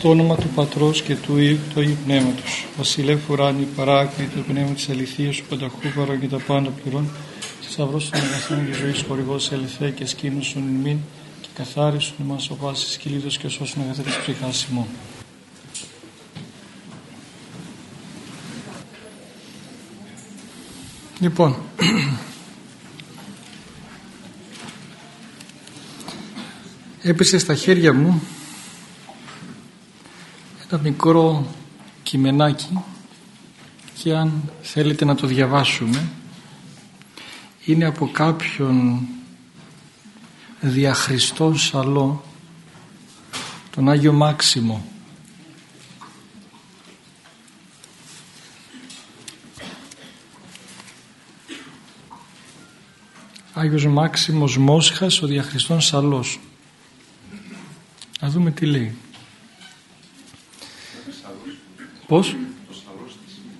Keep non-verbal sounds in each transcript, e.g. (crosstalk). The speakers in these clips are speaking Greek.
Στο όνομα του Πατρός και του Υιού του Αγίου Πνεύματος, Βασιλεύ ουράνι, παράκλητο το πνεύμα της αληθείας, του πανταχού και τα πάντα πληρών, θησαυρός των αγαθών και ζωής χορηγός ελευθέ και σκήνωσον εν μην και καθάρισον μας ο πάσης κυλίδος και σώσον αγαθές ψυχάς ημών. Λοιπόν, έπεσε στα χέρια μου ένα μικρό κειμενάκι και αν θέλετε να το διαβάσουμε είναι από κάποιον διαχριστόν σαλό τον Άγιο Μάξιμο. Άγιος Μάξιμος Μόσχας ο διαχριστόν σαλός. Να δούμε τι λέει Πώς;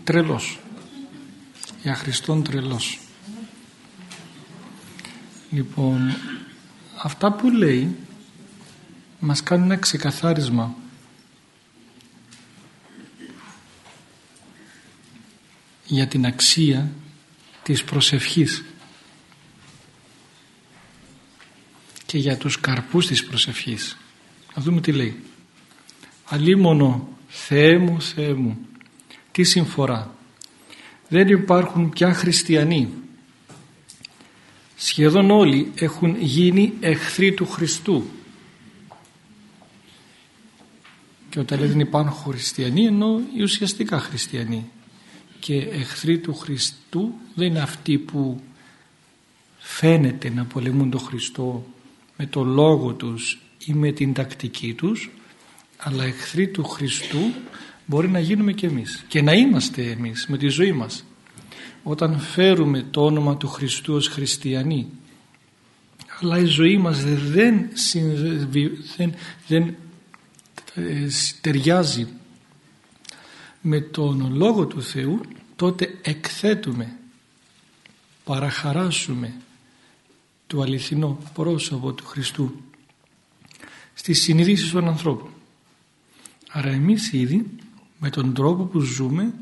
Τρελός. Για Χριστόν τρελός. Λοιπόν, αυτά που λέει μας κάνουν ένα ξεκαθάρισμα. για την αξία της προσευχής και για τους καρπούς της προσευχής. Να δούμε τι λέει. Αλίμονο Θεέ μου, Θεέ μου, τι συμφορά. Δεν υπάρχουν πια χριστιανοί. Σχεδόν όλοι έχουν γίνει εχθροί του Χριστού. Και όταν λέει δεν υπάρχουν χριστιανοί εννοώ οι ουσιαστικά χριστιανοί. Και εχθροί του Χριστού δεν είναι αυτοί που φαίνεται να πολεμούν τον Χριστό με το λόγο τους ή με την τακτική τους αλλά εχθροί του Χριστού μπορεί να γίνουμε και εμείς και να είμαστε εμείς με τη ζωή μας όταν φέρουμε το όνομα του Χριστού ως χριστιανοί. Αλλά η ζωή μας δεν, δεν, δεν ε, ταιριάζει με τον Λόγο του Θεού τότε εκθέτουμε παραχαράσουμε το αληθινό πρόσωπο του Χριστού στις συνειδήσεις των ανθρώπων Άρα εμείς ήδη με τον τρόπο που ζούμε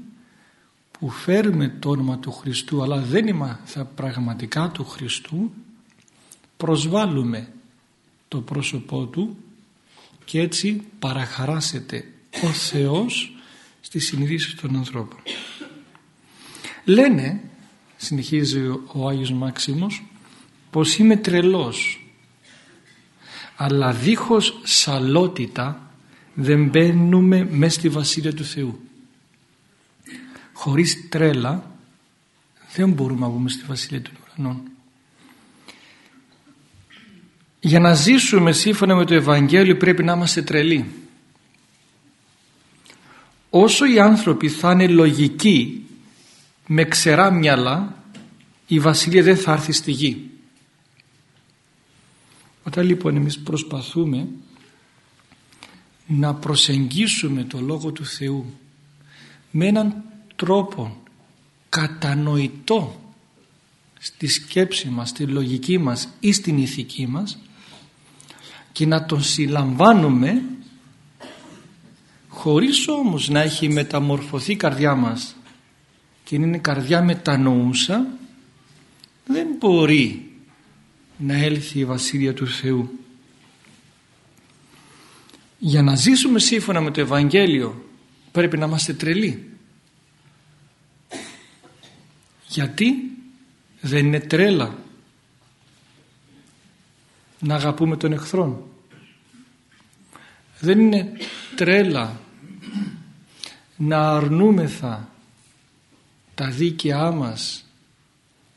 που φέρουμε το όνομα του Χριστού αλλά δεν είμαστε πραγματικά του Χριστού προσβάλλουμε το πρόσωπό Του και έτσι παραχαράσεται ο Θεός στις συνειδήσεις των ανθρώπων. Λένε, συνεχίζει ο Άγιος Μάξιμος, πως είμαι τρελός αλλά δίχως σαλότητα δεν μπαίνουμε μέσα στη Βασίλεια του Θεού. Χωρίς τρέλα δεν μπορούμε να μπούμε στη Βασίλεια των Ουρανών. Για να ζήσουμε σύμφωνα με το Ευαγγέλιο πρέπει να είμαστε τρελοί. Όσο οι άνθρωποι θα είναι λογικοί με ξερά μυαλά η Βασίλεια δεν θα έρθει στη γη. Όταν λοιπόν εμείς προσπαθούμε να προσεγγίσουμε το Λόγο του Θεού με έναν τρόπο κατανοητό στη σκέψη μας, στη λογική μας ή στην ηθική μας και να τον συλλαμβάνουμε χωρίς όμως να έχει μεταμορφωθεί η καρδιά μας. Και είναι καρδιά μετανοούσα δεν μπορεί να έλθει η Βασίλεια του Θεού για να ζήσουμε σύμφωνα με το Ευαγγέλιο πρέπει να είμαστε τρελοί. Γιατί δεν είναι τρέλα να αγαπούμε τον εχθρόν. Δεν είναι τρέλα να αρνούμεθα τα δίκαιά μας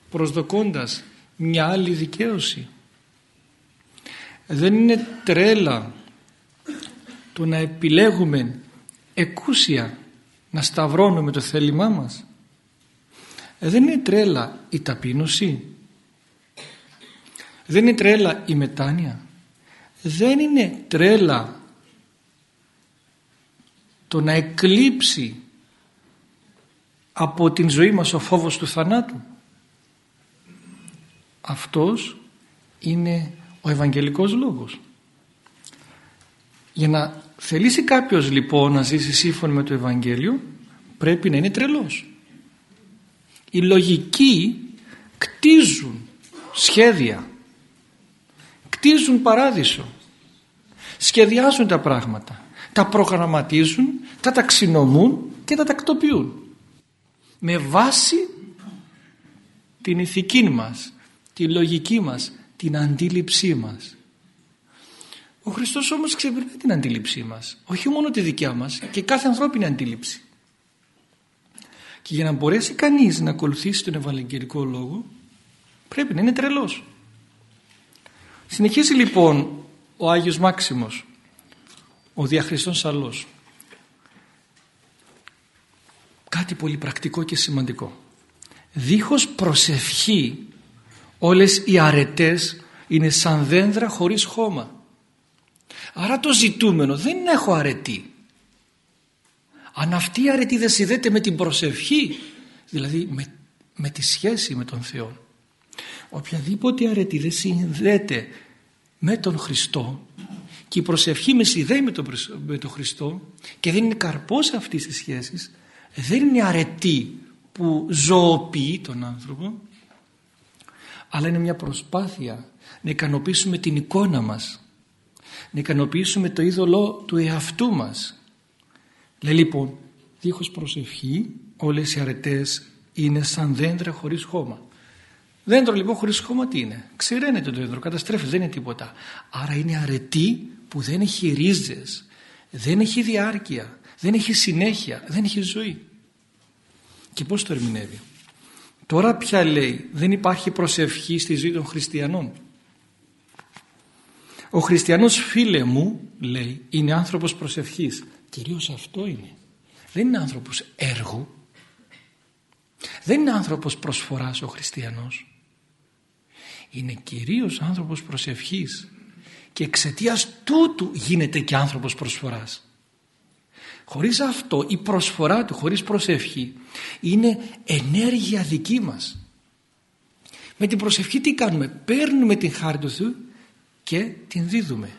προσδοκώντας μια άλλη δικαίωση. Δεν είναι τρέλα το να επιλέγουμε εκούσια να σταυρώνουμε το θέλημά μας. Ε, δεν είναι τρέλα η ταπείνωση. Δεν είναι τρέλα η μετάνοια. Δεν είναι τρέλα το να εκλείψει από την ζωή μας ο φόβος του θανάτου. Αυτός είναι ο Ευαγγελικός Λόγος. Για να θελήσει κάποιος λοιπόν να ζήσει σύμφωνα με το Ευαγγέλιο πρέπει να είναι τρελός. Οι λογικοί κτίζουν σχέδια, κτίζουν παράδεισο, σχεδιάζουν τα πράγματα, τα προγραμματίζουν, τα ταξινομούν και τα τακτοποιούν με βάση την ηθική μας, τη λογική μας, την αντίληψή μας. Ο Χριστός όμως ξεπερνάει την αντίληψή μας, όχι μόνο τη δικιά μας και κάθε ανθρώπινη αντίληψη. Και για να μπορέσει κανείς να ακολουθήσει τον Ευαγγελικό Λόγο πρέπει να είναι τρελός. Συνεχίζει λοιπόν ο Άγιος Μάξιμος, ο διαχριστός Σαλός. Κάτι πολύ πρακτικό και σημαντικό. Δίχως προσευχή όλες οι αρετές είναι σαν δέντρα χωρίς χώμα. Άρα το ζητούμενο δεν είναι έχω αρετή. Αν αυτή η αρετή δεν συνδέεται με την προσευχή, δηλαδή με, με τη σχέση με τον Θεό, οποιαδήποτε αρετή δεν συνδέεται με τον Χριστό και η προσευχή με συνδέει με τον, με τον Χριστό και δεν είναι καρπός αυτής της σχέσης, δεν είναι αρετή που ζωοποιεί τον άνθρωπο, αλλά είναι μια προσπάθεια να ικανοποιήσουμε την εικόνα μας, να ικανοποιήσουμε το είδωλο του εαυτού μας. Λέει λοιπόν, δίχως προσευχή όλες οι αρετές είναι σαν δέντρα χωρίς χώμα. Δέντρο λοιπόν χωρίς χώμα τι είναι; Ξηραίνεται το δέντρο, καταστρέφεις, δεν είναι τίποτα. Άρα είναι αρετή που δεν έχει ρίζες, δεν έχει διάρκεια, δεν έχει συνέχεια, δεν έχει ζωή. Και πώς το ερμηνεύει; Τώρα πια λέει δεν υπάρχει προσευχή στη ζωή των χριστιανών. Ο χριστιανός φίλε μου λέει είναι άνθρωπος προσευχής. Κυρίως αυτό είναι. Δεν είναι άνθρωπος έργου. Δεν είναι άνθρωπος προσφοράς ο χριστιανός είναι κυρίως άνθρωπος προσευχής και εξαιτίας τούτου γίνεται και άνθρωπος προσφοράς. Χωρίς αυτό η προσφορά του, χωρίς προσευχή είναι ενέργεια δική μας. Με την προσευχή τι κάνουμε, παίρνουμε την χάρη του Θεού και την δίδουμε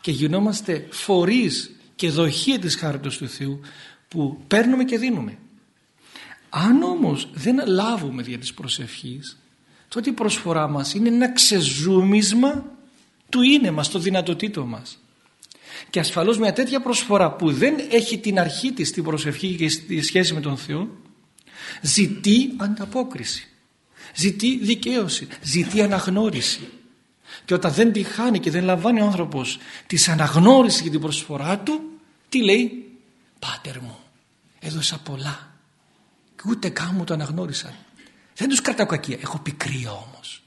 και γινόμαστε φορείς και δοχεία της χάριτος του Θεού που παίρνουμε και δίνουμε. Αν όμως δεν λάβουμε δια της προσευχής τότε η προσφορά μας είναι ένα ξεζούμισμα του είναι μας, το δυνατοτήτο μας. Και ασφαλώς μια τέτοια προσφορά που δεν έχει την αρχή της στην προσευχή και στη σχέση με τον Θεό ζητεί ανταπόκριση, ζητεί δικαίωση, ζητεί αναγνώριση. Και όταν δεν τη χάνει και δεν λαμβάνει ο άνθρωπος της αναγνώρισης και την προσφορά του, τι λέει; «Πάτερ μου, έδωσα πολλά και ούτε καν μου το αναγνώρισαν. Δεν τους κρατάω κακία. Έχω πικρία όμως.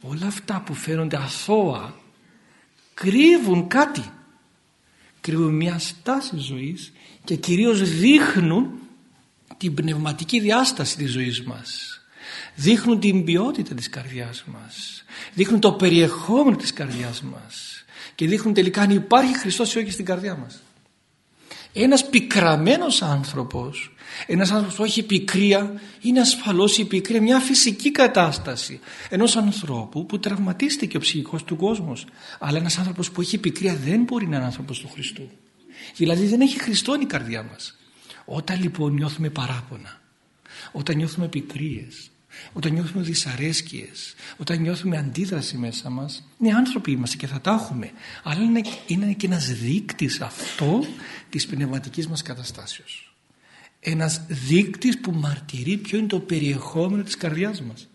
Όλα αυτά που φαίνονται αθώα κρύβουν κάτι. Κρύβουν μια στάση ζωής και κυρίως δείχνουν την πνευματική διάσταση της ζωής μας. Δείχνουν την ποιότητα της καρδιάς μας. Δείχνουν το περιεχόμενο της καρδιάς μας. Και δείχνουν τελικά αν υπάρχει Χριστός ή όχι στην καρδιά μας. Ένας πικραμένος άνθρωπος ένας άνθρωπος που έχει πικρία είναι ασφαλώς η πικρία μια φυσική κατάσταση ενός ανθρώπου που τραυματίστηκε ο ψυχικός του κόσμος αλλά ένας άνθρωπος που έχει πικρία δεν μπορεί να είναι άνθρωπος του Χριστού δηλαδή δεν έχει Χριστόν η καρδιά μας όταν λοιπόν νιώθουμε παράπονα όταν νιώθουμε πικρίες όταν νιώθουμε δυσαρέσκειες όταν νιώθουμε αντίδραση μέσα μας είναι άνθρωποι είμαστε και θα τα έχουμε. Αλλά είναι, είναι και ένας δείκτης αυτό της πνευματικής μας καταστάσεως. Ένας δείκτης που μαρτυρεί ποιο είναι το περιεχόμενο της καρδιάς μας.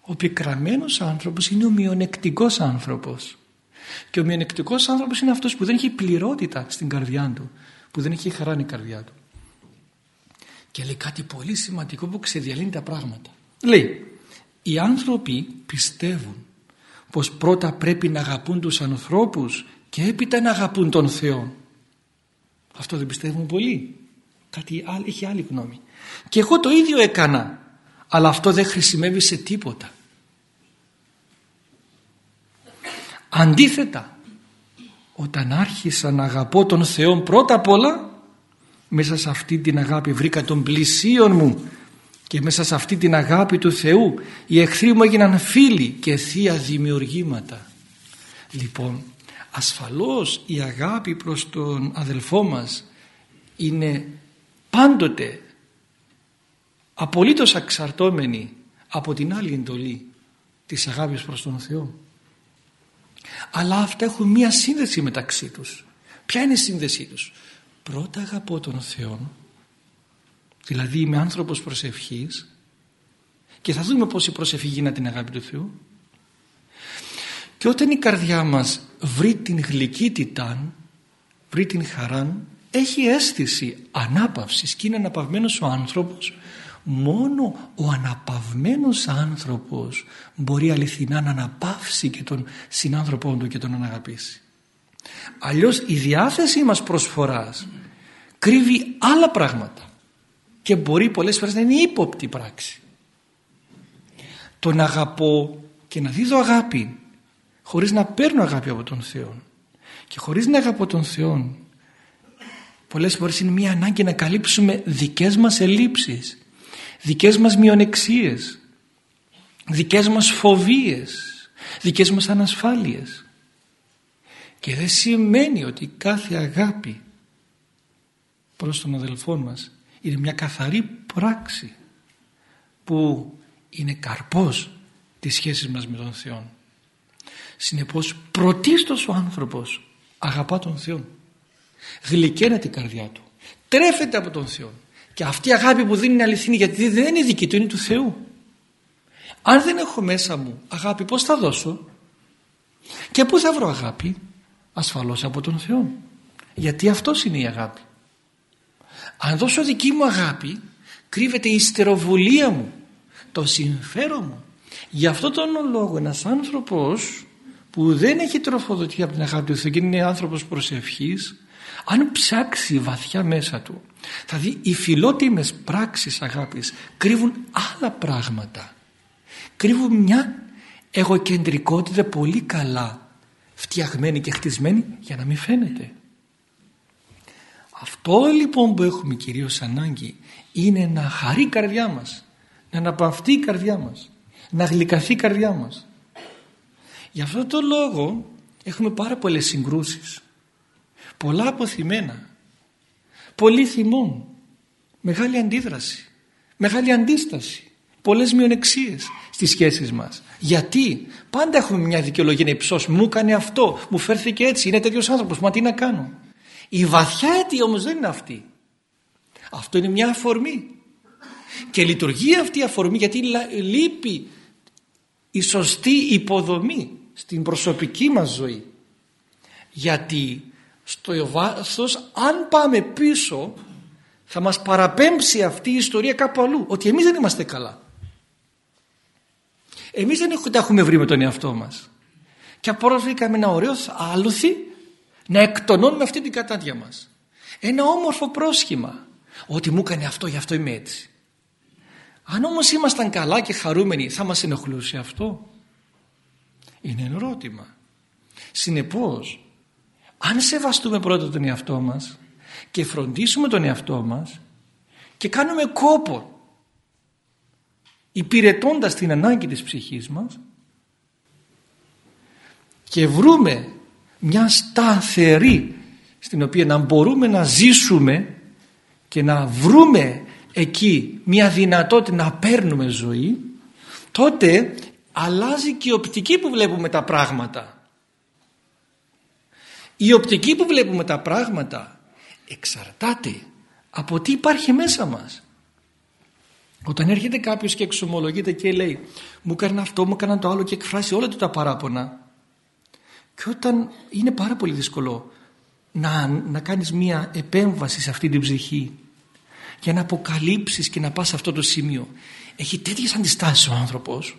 Ο πικραμένος άνθρωπος είναι ο μειονεκτικός άνθρωπος. Και ο μειονεκτικός άνθρωπος είναι αυτός που δεν έχει πληρότητα στην καρδιά του που δεν έχει χαρά η καρδιά του και λέει κάτι πολύ σημαντικό που ξεδιαλύνει τα πράγματα λέει οι άνθρωποι πιστεύουν πως πρώτα πρέπει να αγαπούν τους ανθρώπους και έπειτα να αγαπούν τον Θεό αυτό δεν πιστεύουν πολύ. Κάτι άλλο, έχει άλλη γνώμη. Και εγώ το ίδιο έκανα. Αλλά αυτό δεν χρησιμεύει σε τίποτα. Αντίθετα, όταν άρχισα να αγαπώ τον Θεό πρώτα απ' όλα, μέσα σε αυτή την αγάπη βρήκα τον πλησίον μου και μέσα σε αυτή την αγάπη του Θεού οι εχθροί μου έγιναν φίλοι και θεία δημιουργήματα. Λοιπόν, ασφαλώς η αγάπη προς τον αδελφό μας είναι πάντοτε απολύτως αξαρτώμενη από την άλλη εντολή της αγάπης προς τον Θεό. Αλλά αυτά έχουν μία σύνδεση μεταξύ τους. Ποια είναι η σύνδεσή τους; Πρώτα αγαπώ τον Θεό, δηλαδή είμαι άνθρωπος προσευχής και θα δούμε πως η προσευχή γίνεται την αγάπη του Θεού. Και όταν η καρδιά μας βρει την γλυκύτητα, βρει την χαρά, έχει αίσθηση ανάπαυσης και είναι αναπαυμένος ο άνθρωπος μόνο ο αναπαυμένος άνθρωπος μπορεί αληθινά να αναπαύσει και τον συνάνθρωπό του και τον αναγαπήσει. Αλλιώς η διάθεσή μας προσφοράς κρύβει άλλα πράγματα και μπορεί πολλές φορές να είναι ύποπτη πράξη. Το να αγαπώ και να δίδω αγάπη χωρίς να παίρνω αγάπη από τον Θεό και χωρίς να αγαπώ τον Θεό πολλές φορές είναι μια ανάγκη να καλύψουμε δικές μας ελλείψεις δικές μας μειονεξίες δικές μας φοβίες δικές μας ανασφάλειες και δεν σημαίνει ότι κάθε αγάπη προς τον αδελφό μας είναι μια καθαρή πράξη που είναι καρπός της σχέσης μας με τον Θεό. Συνεπώς πρωτίστως ο άνθρωπος αγαπά τον Θεό. Γλυκένεται η καρδιά του. Τρέφεται από τον Θεό. Και αυτή η αγάπη που δίνει είναι αληθινή γιατί δεν είναι δική του, είναι του Θεού. Αν δεν έχω μέσα μου αγάπη πώς θα δώσω και πού θα βρω αγάπη; Ασφαλώς από τον Θεό. Γιατί αυτός είναι η αγάπη. Αν δώσω δική μου αγάπη κρύβεται η ιστεροβουλία μου, το συμφέρον μου. Γι' αυτό τον λόγο ένας άνθρωπος που δεν έχει τροφοδοτεί από την αγάπη του Θεού και είναι άνθρωπος προσευχής αν ψάξει βαθιά μέσα του θα δει οι φιλότιμες πράξεις αγάπης κρύβουν άλλα πράγματα κρύβουν μια εγωκεντρικότητα πολύ καλά φτιαγμένη και χτισμένη για να μην φαίνεται. Αυτό λοιπόν που έχουμε κυρίως ανάγκη είναι να χαρεί η καρδιά μας να αναπαυθεί η καρδιά μας να γλυκαθεί η καρδιά μας. Γι' αυτό το λόγο έχουμε πάρα πολλές συγκρούσεις. Πολλά αποθυμένα. Πολύ θυμών. Μεγάλη αντίδραση. Μεγάλη αντίσταση. Πολλές μειονεξίες στις σχέσεις μας. Γιατί; Πάντα έχουμε μια δικαιολογία να υψώσουμε. Μου έκανε αυτό, μου φέρθηκε έτσι είναι τέτοιος άνθρωπος, μα τι να κάνω; Η βαθιά αιτία όμως δεν είναι αυτή. Αυτό είναι μια αφορμή. Και λειτουργεί αυτή η αφορμή γιατί λείπει η σωστή υποδομή στην προσωπική μας ζωή. Γιατί στο βάθος αν πάμε πίσω θα μας παραπέμψει αυτή η ιστορία κάπου αλλού ότι εμείς δεν είμαστε καλά εμείς δεν τα έχουμε βρει με τον εαυτό μας. Και απλώς βρήκαμε ένα ωραίο άλουθη να εκτονώνουμε αυτή την κατάδια μας. Ένα όμορφο πρόσχημα. Ότι μου έκανε αυτό γι' αυτό είμαι έτσι. Αν όμως ήμασταν καλά και χαρούμενοι θα μας ενοχλούσε αυτό; Είναι ερώτημα. Συνεπώς αν σεβαστούμε πρώτα τον εαυτό μας και φροντίσουμε τον εαυτό μας και κάνουμε κόπο υπηρετώντας την ανάγκη της ψυχής μας και βρούμε μια σταθερή στην οποία να μπορούμε να ζήσουμε και να βρούμε εκεί μια δυνατότητα να παίρνουμε ζωή τότε αλλάζει και η οπτική που βλέπουμε τα πράγματα η οπτική που βλέπουμε τα πράγματα εξαρτάται από τι υπάρχει μέσα μας. Όταν έρχεται κάποιος και εξομολογείται και λέει μου έκανε αυτό, μου έκανε το άλλο και εκφράσει όλα του τα παράπονα και όταν είναι πάρα πολύ δύσκολο να, να κάνεις μία επέμβαση σε αυτή την ψυχή για να αποκαλύψεις και να πας σε αυτό το σημείο έχει τέτοιες αντιστάσεις ο άνθρωπος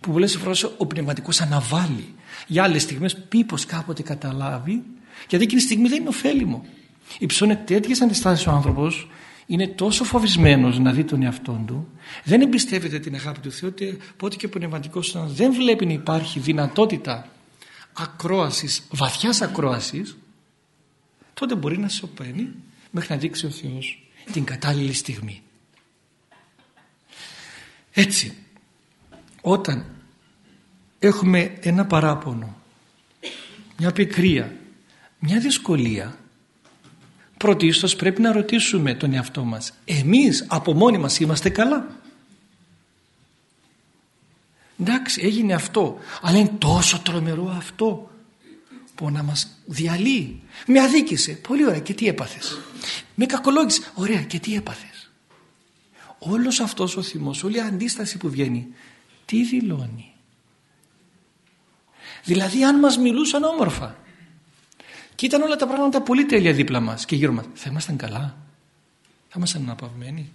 που πολλές φορές ο πνευματικός αναβάλει για άλλες στιγμές μήπως κάποτε καταλάβει γιατί εκείνη τη στιγμή δεν είναι ωφέλιμο. Υψώνει τέτοιες αντιστάσεις ο άνθρωπος, είναι τόσο φοβισμένος να δει τον εαυτό του, δεν εμπιστεύεται την αγάπη του Θεού, πότε και ο πνευματικό δεν βλέπει να υπάρχει δυνατότητα ακρόασης, βαθιάς ακρόασης, τότε μπορεί να σωπαίνει μέχρι να δείξει ο Θεός την κατάλληλη στιγμή. Έτσι, όταν έχουμε ένα παράπονο μια πικρία, μια δυσκολία πρωτίστως πρέπει να ρωτήσουμε τον εαυτό μας εμείς από μόνοι μας είμαστε καλά; Εντάξει έγινε αυτό αλλά είναι τόσο τρομερό αυτό που να μας διαλύει. Με αδίκησε. Πολύ ωραία. Και τι έπαθες; Με κακολόγησε. Ωραία. Και τι έπαθες; Όλος αυτός ο θυμός όλη η αντίσταση που βγαίνει τι δηλώνει; Δηλαδή αν μας μιλούσαν όμορφα και ήταν όλα τα πράγματα πολύ τέλεια δίπλα μας. Και γύρω μας θα ήμασταν καλά. Θα ήμασταν αναπαυμένοι.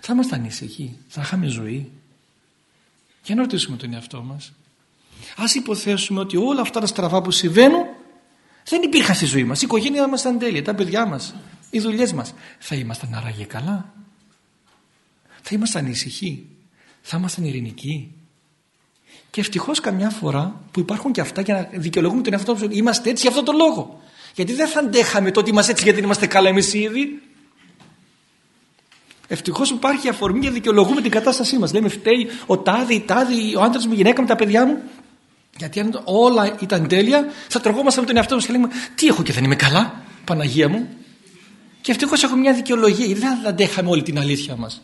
Θα ήμασταν ήσυχοι. Θα είχαμε ζωή για να ρωτήσουμε τον εαυτό μας. Ας υποθέσουμε ότι όλα αυτά τα στραβά που συμβαίνουν δεν υπήρχαν στη ζωή μας. Η οικογένειά μας ήταν τέλεια τα παιδιά μας οι δουλειές μας. Θα ήμασταν άραγε καλά. Θα ήμασταν ήσυχοι. Θα ήμασταν ειρηνικοί. Και ευτυχώς καμιά φορά που υπάρχουν και αυτά για να δικαιολογούμε τον εαυτό μας ότι είμαστε έτσι για αυτόν τον λόγο. Γιατί δεν θα αντέχαμε το ότι είμαστε έτσι γιατί δεν είμαστε καλά εμείς ήδη. Ευτυχώς υπάρχει αφορμή για να δικαιολογούμε την κατάστασή μας. Λέμε φταίει ο τάδι, η τάδι, ο άντρας μου, η γυναίκα μου, τα παιδιά μου. Γιατί αν όλα ήταν τέλεια, θα τρογόμασταν με τον εαυτό μας και λέμε Τι έχω και δεν είμαι καλά, Παναγία μου. Και ευτυχώς έχουμε μια δικαιολογία, γιατί δεν αντέχαμε όλη την αλήθεια μας.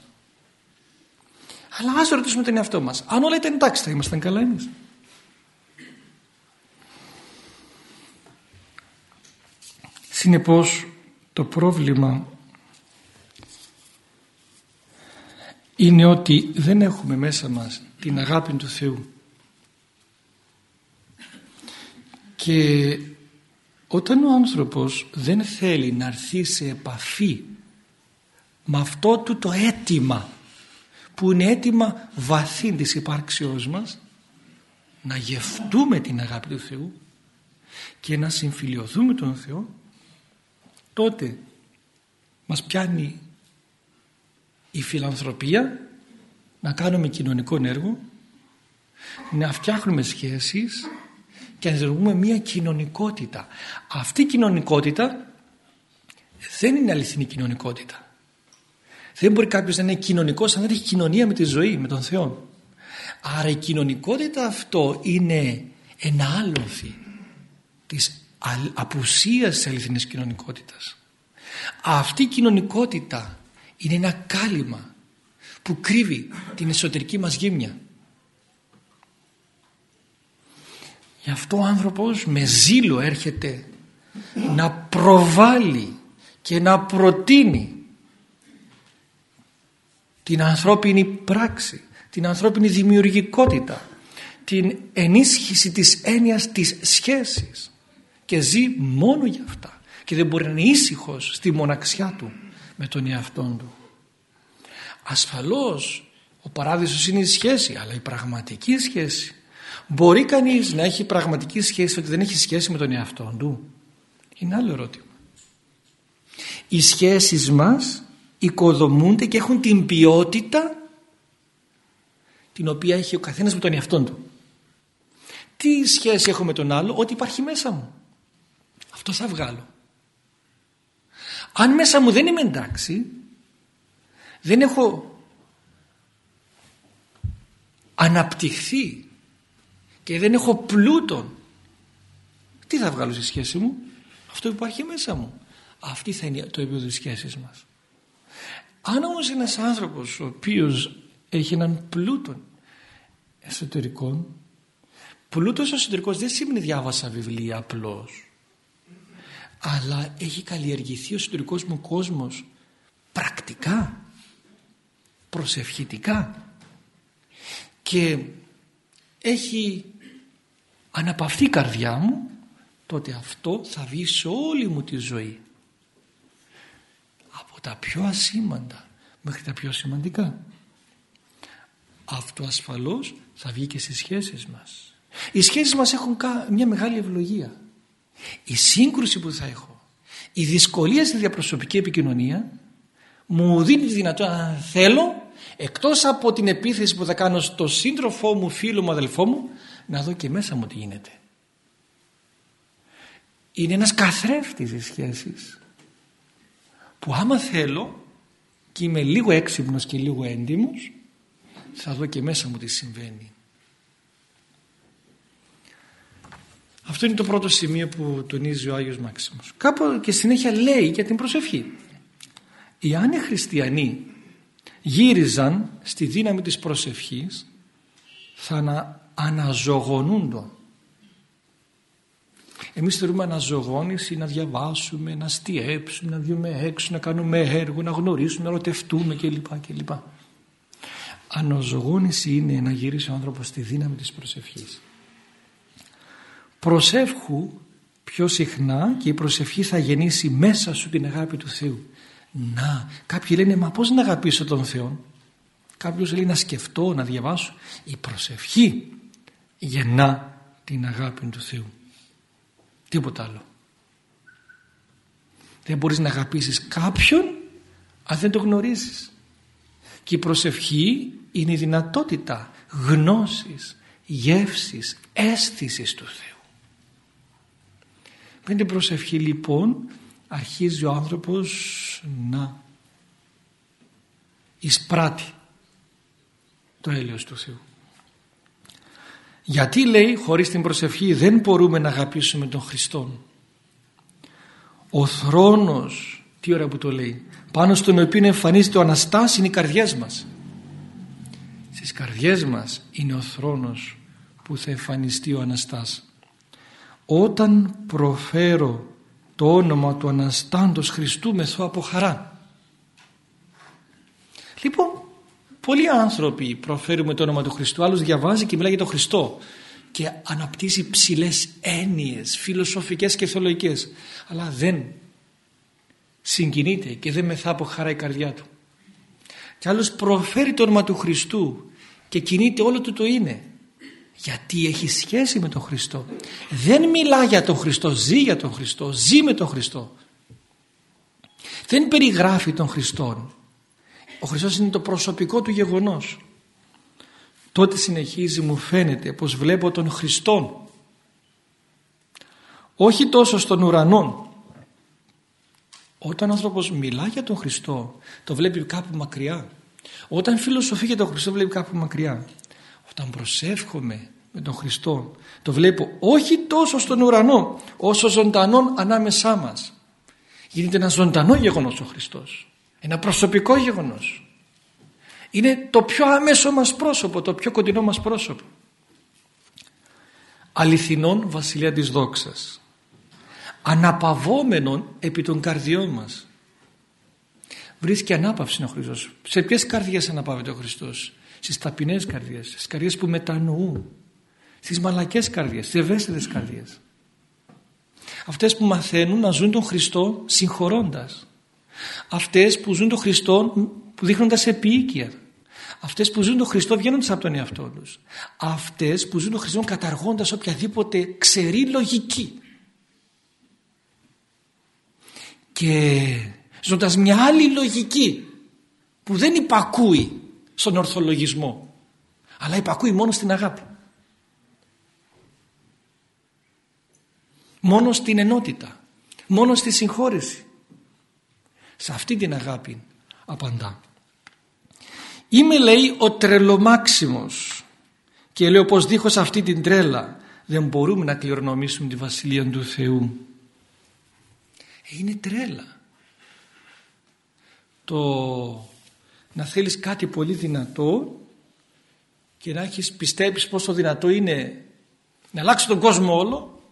Αλλά ας ρωτήσουμε τον εαυτό μας. Αν όλα ήταν εντάξει θα ήμασταν καλά εμείς. Συνεπώς το πρόβλημα είναι ότι δεν έχουμε μέσα μας την αγάπη του Θεού. Και όταν ο άνθρωπος δεν θέλει να έρθει σε επαφή με αυτό του το αίτημα που είναι έτοιμα βαθύ της υπάρξεώς μας να γευτούμε την αγάπη του Θεού και να συμφιλιωθούμε τον Θεό τότε μας πιάνει η φιλανθρωπία να κάνουμε κοινωνικό έργο να φτιάχνουμε σχέσεις και να δημιουργούμε μια κοινωνικότητα αυτή η κοινωνικότητα δεν είναι αληθινή κοινωνικότητα δεν μπορεί κάποιος να είναι κοινωνικός αν δεν έχει κοινωνία με τη ζωή, με τον Θεό. Άρα η κοινωνικότητα αυτό είναι ένα άλοθη της απουσίας της αληθινής κοινωνικότητας. Αυτή η κοινωνικότητα είναι ένα κάλυμα που κρύβει την εσωτερική μας γύμνια. Γι' αυτό ο άνθρωπος με ζήλο έρχεται να προβάλλει και να προτείνει την ανθρώπινη πράξη, την ανθρώπινη δημιουργικότητα, την ενίσχυση της έννοιας της σχέσης και ζει μόνο για αυτά και δεν μπορεί να είναι ήσυχος στη μοναξιά του με τον εαυτόν του. Ασφαλώς ο παράδεισος είναι η σχέση αλλά η πραγματική σχέση μπορεί κανείς να έχει πραγματική σχέση ότι δεν έχει σχέση με τον εαυτόν του; Είναι άλλο ερώτημα. Οι σχέσεις μας οικοδομούνται και έχουν την ποιότητα την οποία έχει ο καθένας με τον εαυτόν του. Τι σχέση έχω με τον άλλο, ό,τι υπάρχει μέσα μου. Αυτό θα βγάλω. Αν μέσα μου δεν είμαι εντάξει, δεν έχω αναπτυχθεί και δεν έχω πλούτον, τι θα βγάλω στη σχέση μου; Αυτό υπάρχει μέσα μου. Αυτή θα είναι το επίπεδο της σχέσης μας. Αν όμως ένας άνθρωπος ο οποίος έχει έναν πλούτο εσωτερικό πλούτος εσωτερικός δεν σημαίνει διάβασα βιβλία απλώς αλλά έχει καλλιεργηθεί ο εσωτερικός μου κόσμος πρακτικά προσευχητικά και έχει αναπαυθεί η καρδιά μου τότε αυτό θα βγει σε όλη μου τη ζωή τα πιο ασήμαντα μέχρι τα πιο σημαντικά. Αυτό ασφαλώς θα βγει και στις σχέσεις μας. Οι σχέσεις μας έχουν μια μεγάλη ευλογία. Η σύγκρουση που θα έχω, η δυσκολία στη διαπροσωπική επικοινωνία μου δίνει τη δυνατότητα αν θέλω εκτός από την επίθεση που θα κάνω στο σύντροφό μου, φίλο μου, αδελφό μου να δω και μέσα μου τι γίνεται. Είναι ένας καθρέφτης οι σχέσεις που άμα θέλω και είμαι λίγο έξυπνος και λίγο έντιμος θα δω και μέσα μου τι συμβαίνει. Αυτό είναι το πρώτο σημείο που τονίζει ο Άγιος Μάξιμος. Κάπου και συνέχεια λέει για την προσευχή. Οι άνοι χριστιανοί γύριζαν στη δύναμη της προσευχής θα ανα, αναζωογονούντο. Εμείς θέλουμε αναζωογόνηση να διαβάσουμε, να στιέψουμε, να βγούμε έξω, να κάνουμε έργο, να γνωρίσουμε, να ρωτευτούμε κλπ. κλπ. Αναζωογόνηση είναι να γυρίσει ο άνθρωπος στη δύναμη της προσευχής. Προσεύχου πιο συχνά και η προσευχή θα γεννήσει μέσα σου την αγάπη του Θεού. Να, κάποιοι λένε μα πώς να αγαπήσω τον Θεό. Κάποιος λέει να σκεφτώ, να διαβάσω. Η προσευχή γεννά την αγάπη του Θεού. Τίποτα άλλο. Δεν μπορείς να αγαπήσεις κάποιον αν δεν το γνωρίζεις. Και η προσευχή είναι η δυνατότητα γνώσης, γεύσης, αίσθησης του Θεού. Με την προσευχή λοιπόν αρχίζει ο άνθρωπος να εισπράττει το έλεος του Θεού. Γιατί λέει χωρίς την προσευχή δεν μπορούμε να αγαπήσουμε τον Χριστό. Ο θρόνος, τι ώρα που το λέει, πάνω στον οποίο εμφανίζεται ο Αναστάς είναι οι καρδιές μας. Στις καρδιές μας είναι ο θρόνος που θα εμφανιστεί ο Αναστάς. Όταν προφέρω το όνομα του Αναστάντος Χριστού μεθώ από χαρά. Λοιπόν, πολλοί άνθρωποι προφέρουμε το όνομα του Χριστού, άλλος διαβάζει και μιλάει για τον Χριστό και αναπτύσσει ψηλές έννοιες, φιλοσοφικές και θεολογικές, αλλά δεν συγκινείται και δεν μεθά από χαρά η καρδιά του. Και άλλος προφέρει το όνομα του Χριστού και κινείται όλο του το είναι γιατί έχει σχέση με τον Χριστό. Δεν μιλά για τον Χριστό ζει για τον Χριστό ζει με τον Χριστό. Δεν περιγράφει τον Χριστό ο Χριστός είναι το προσωπικό του γεγονός. Τότε συνεχίζει μου φαίνεται πως βλέπω τον Χριστό όχι τόσο στον ουρανό. Όταν ο άνθρωπος μιλά για τον Χριστό το βλέπει κάπου μακριά. Όταν φιλοσοφεί για τον Χριστό βλέπει κάπου μακριά όταν προσεύχομαι με τον Χριστό. Το βλέπω όχι τόσο στον ουρανό όσο ζωντανό ανάμεσά μας. Γίνεται ένα ζωντανό γεγονός ο Χριστός. Ένα προσωπικό γεγονός. Είναι το πιο άμεσο μας πρόσωπο το πιο κοντινό μας πρόσωπο. Αληθινόν βασιλεία της δόξας. Αναπαυόμενον επί των καρδιών μας. Βρίσκει ανάπαυση ο Χριστός. Σε ποιες καρδιές αναπαύεται ο Χριστός; Στις ταπεινές καρδιές, στις καρδιές που μετανοούν, στις μαλακές καρδιές, στις ευαίσθητες καρδιές. Αυτές που μαθαίνουν να ζουν τον Χριστό συγχωρώντας. Αυτές που ζουν τον Χριστό που δείχνοντας επίοικια. Αυτές που ζουν τον Χριστό βγαίνοντας από τον εαυτό τους. Αυτές που ζουν τον Χριστό καταργώντας οποιαδήποτε ξερή λογική. Και ζώντας μια άλλη λογική που δεν υπακούει στον ορθολογισμό. Αλλά υπακούει μόνο στην αγάπη. Μόνο στην ενότητα. Μόνο στη συγχώρεση. Σε αυτή την αγάπη απαντά. Είμαι λέει ο τρελομάξιμος και λέω πως δίχως αυτή την τρέλα δεν μπορούμε να κληρονομήσουμε τη Βασιλεία του Θεού ε, είναι τρέλα. Το να θέλεις κάτι πολύ δυνατό και να έχεις πιστέψεις πόσο δυνατό είναι να αλλάξει τον κόσμο όλο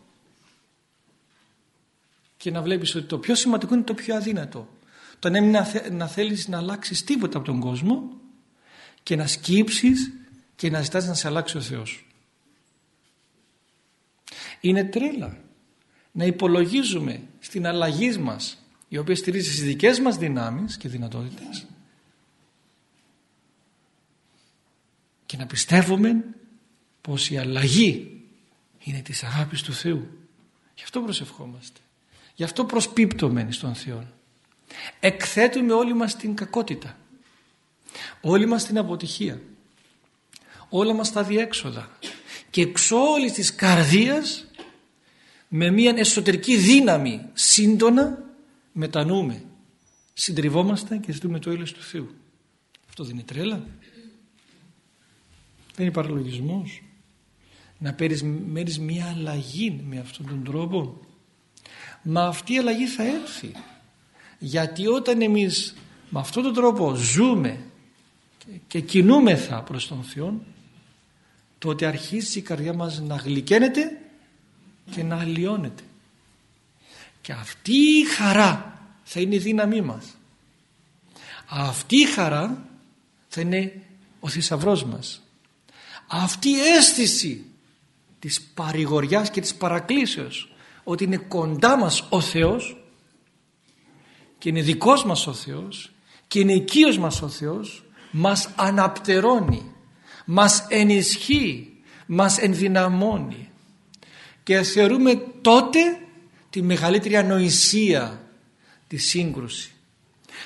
και να βλέπεις ότι το πιο σημαντικό είναι το πιο αδύνατο. Το να μην να θέλεις να αλλάξεις τίποτα από τον κόσμο και να σκύψεις και να ζητάς να σε αλλάξει ο Θεός. Είναι τρέλα να υπολογίζουμε στην αλλαγή μας η οποία στηρίζει στις δικές μας δυνάμεις και δυνατότητες και να πιστεύουμε πως η αλλαγή είναι της αγάπης του Θεού. Γι' αυτό προσευχόμαστε. Γι' αυτό προσπίπτουμε στον Θεό. Εκθέτουμε όλοι μας την κακότητα. Όλοι μας την αποτυχία. Όλα μας τα διέξοδα. Και εξ όλης της καρδίας με μια εσωτερική δύναμη σύντονα μετανοούμε. Συντριβόμαστε και ζητούμε το έλεος του Θεού. Αυτό δεν είναι τρέλα. Δεν είναι παραλογισμός. να περιμένεις μια αλλαγή με αυτόν τον τρόπο. Μα αυτή η αλλαγή θα έρθει. Γιατί όταν εμείς με αυτόν τον τρόπο ζούμε και κινούμεθα προς τον Θεό τότε αρχίζει η καρδιά μας να γλυκαίνεται και να αλλοιώνεται. Και αυτή η χαρά θα είναι η δύναμή μας. Αυτή η χαρά θα είναι ο θησαυρός μας αυτή η αίσθηση της παρηγοριάς και της παρακλήσεως ότι είναι κοντά μας ο Θεός και είναι δικός μας ο Θεός και είναι οικείος μας ο Θεός μας αναπτερώνει μας ενισχύει μας ενδυναμώνει. Και θεωρούμε τότε τη μεγαλύτερη ανοησία της σύγκρουση.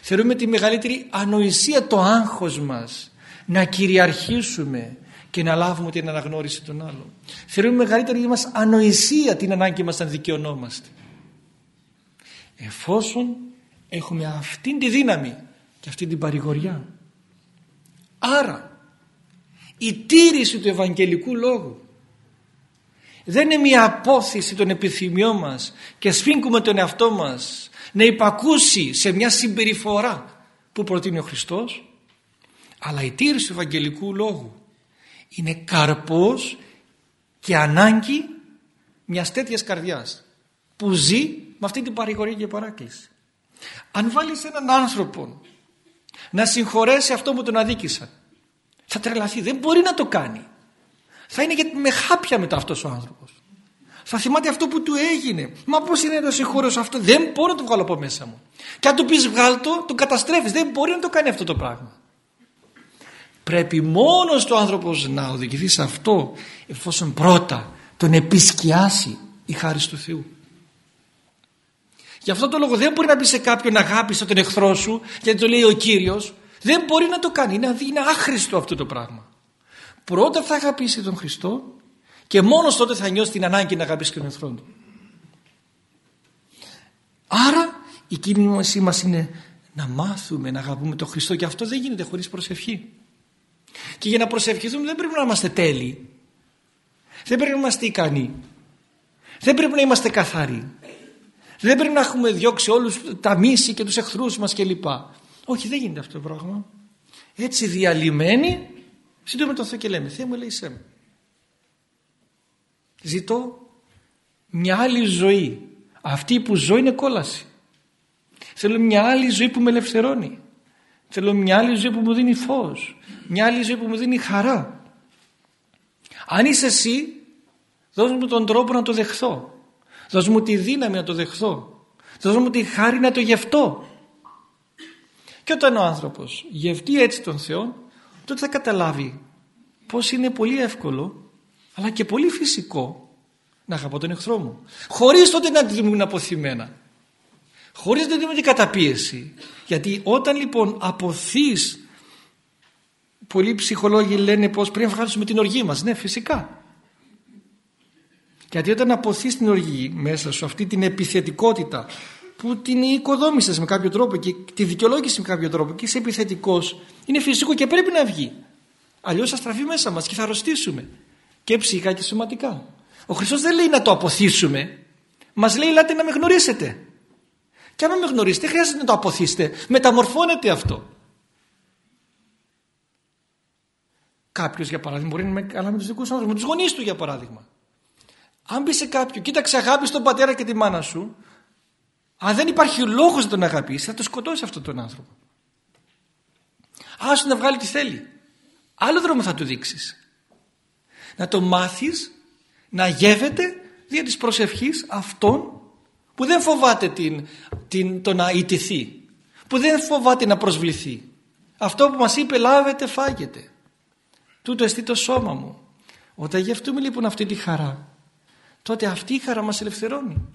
Θεωρούμε τη μεγαλύτερη ανοησία το άγχος μας να κυριαρχήσουμε και να λάβουμε την αναγνώριση των άλλων. Θεωρούμε μεγαλύτερη μας ανοησία την ανάγκη μας να δικαιωνόμαστε. Εφόσον έχουμε αυτήν τη δύναμη και αυτή την παρηγοριά. Άρα η τήρηση του Ευαγγελικού Λόγου δεν είναι μια απόθεση των επιθυμιών μας και σφίγγουμε τον εαυτό μας να υπακούσει σε μια συμπεριφορά που προτείνει ο Χριστός αλλά η τήρηση του Ευαγγελικού Λόγου είναι καρπός και ανάγκη μιας τέτοιας καρδιάς που ζει με αυτή την παρηγορία και παράκληση. Αν βάλεις έναν άνθρωπο να συγχωρέσει αυτό που τον αδίκησαν θα τρελαθεί, δεν μπορεί να το κάνει. Θα είναι με χάπια μετά αυτός ο άνθρωπος. Θα θυμάται αυτό που του έγινε. Μα πώς είναι να συγχωρέσω αυτό. Δεν μπορώ να το βγάλω από μέσα μου. Και αν του πεις βγάλ το, τον καταστρέφεις. Δεν μπορεί να το κάνει αυτό το πράγμα. Πρέπει μόνος το άνθρωπος να οδηγηθεί σε αυτό εφόσον πρώτα τον επισκιάσει η χάρη του Θεού. Γι' αυτό το λόγο δεν μπορεί να πει σε κάποιον αγάπησε τον εχθρό σου γιατί το λέει ο Κύριος. Δεν μπορεί να το κάνει. Είναι, είναι άχρηστο αυτό το πράγμα. Πρώτα θα αγαπήσει τον Χριστό και μόνος τότε θα νιώσει την ανάγκη να αγαπήσει και τον εχθρό του. Άρα η κίνηση μας είναι να μάθουμε να αγαπούμε τον Χριστό και αυτό δεν γίνεται χωρίς προσευχή. Και για να προσευχηθούμε δεν πρέπει να είμαστε τέλειοι. Δεν πρέπει να είμαστε ικανοί. Δεν πρέπει να είμαστε καθαροί. Δεν πρέπει να έχουμε διώξει όλους τα μίση και τους εχθρούς μας κλπ. Όχι δεν γίνεται αυτό το πράγμα. Έτσι διαλυμένοι σύντομα τον Θεό και λέμε Θεέ μου λέει σε Ζητώ μια άλλη ζωή. Αυτή που ζω είναι κόλαση. Θέλω μια άλλη ζωή που με ελευθερώνει. Θέλω μια άλλη ζωή που μου δίνει φως. Μια άλλη ζωή που μου δίνει χαρά. Αν είσαι εσύ, δώσ' μου τον τρόπο να το δεχθώ. Δώσ' μου τη δύναμη να το δεχθώ. Δώσ' μου τη χάρη να το γευτώ. Και όταν ο άνθρωπος γευτεί έτσι τον Θεό, τότε θα καταλάβει πως είναι πολύ εύκολο, αλλά και πολύ φυσικό να αγαπώ τον εχθρό μου. Χωρίς τότε να τη μου αποθυμένα. Χωρίς να δίνουμε την καταπίεση. Γιατί όταν λοιπόν αποθείς πολλοί ψυχολόγοι λένε πως πρέπει να βγάλουμε την οργή μας. Ναι φυσικά. Γιατί όταν αποθείς την οργή μέσα σου αυτή την επιθετικότητα που την οικοδόμησες με κάποιο τρόπο και τη δικαιολόγηση με κάποιο τρόπο και είσαι επιθετικός είναι φυσικό και πρέπει να βγει. Αλλιώς θα στραφεί μέσα μας και θα αρρωστήσουμε και ψυχικά και σωματικά. Ο Χριστός δεν λέει να το αποθήσουμε. Μας λέει ελάτε να με γνωρίσετε. Και αν με γνωρίσετε, χρειάζεται να το αποθήσετε. Μεταμορφώνεται αυτό. Κάποιος, για παράδειγμα, μπορεί να είναι καλά με τους δικούς άνθρωπου, με τους γονείς του, για παράδειγμα. Αν πει σε κάποιον, κοίταξε, αγάπης τον πατέρα και τη μάνα σου, αν δεν υπάρχει λόγος να τον αγαπήσει, θα το σκοτώσει αυτόν τον άνθρωπο. Άσου να βγάλει τι θέλει. Άλλο δρόμο θα του δείξεις. Να το μάθεις να γεύεται δια της προσευχής αυτόν που δεν φοβάται την, την, το να ιτηθεί. Που δεν φοβάται να προσβληθεί. Αυτό που μας είπε λάβετε φάγετε. Τούτο εστί το σώμα μου. Όταν γευτούμε λοιπόν αυτή τη χαρά τότε αυτή η χαρά μας ελευθερώνει.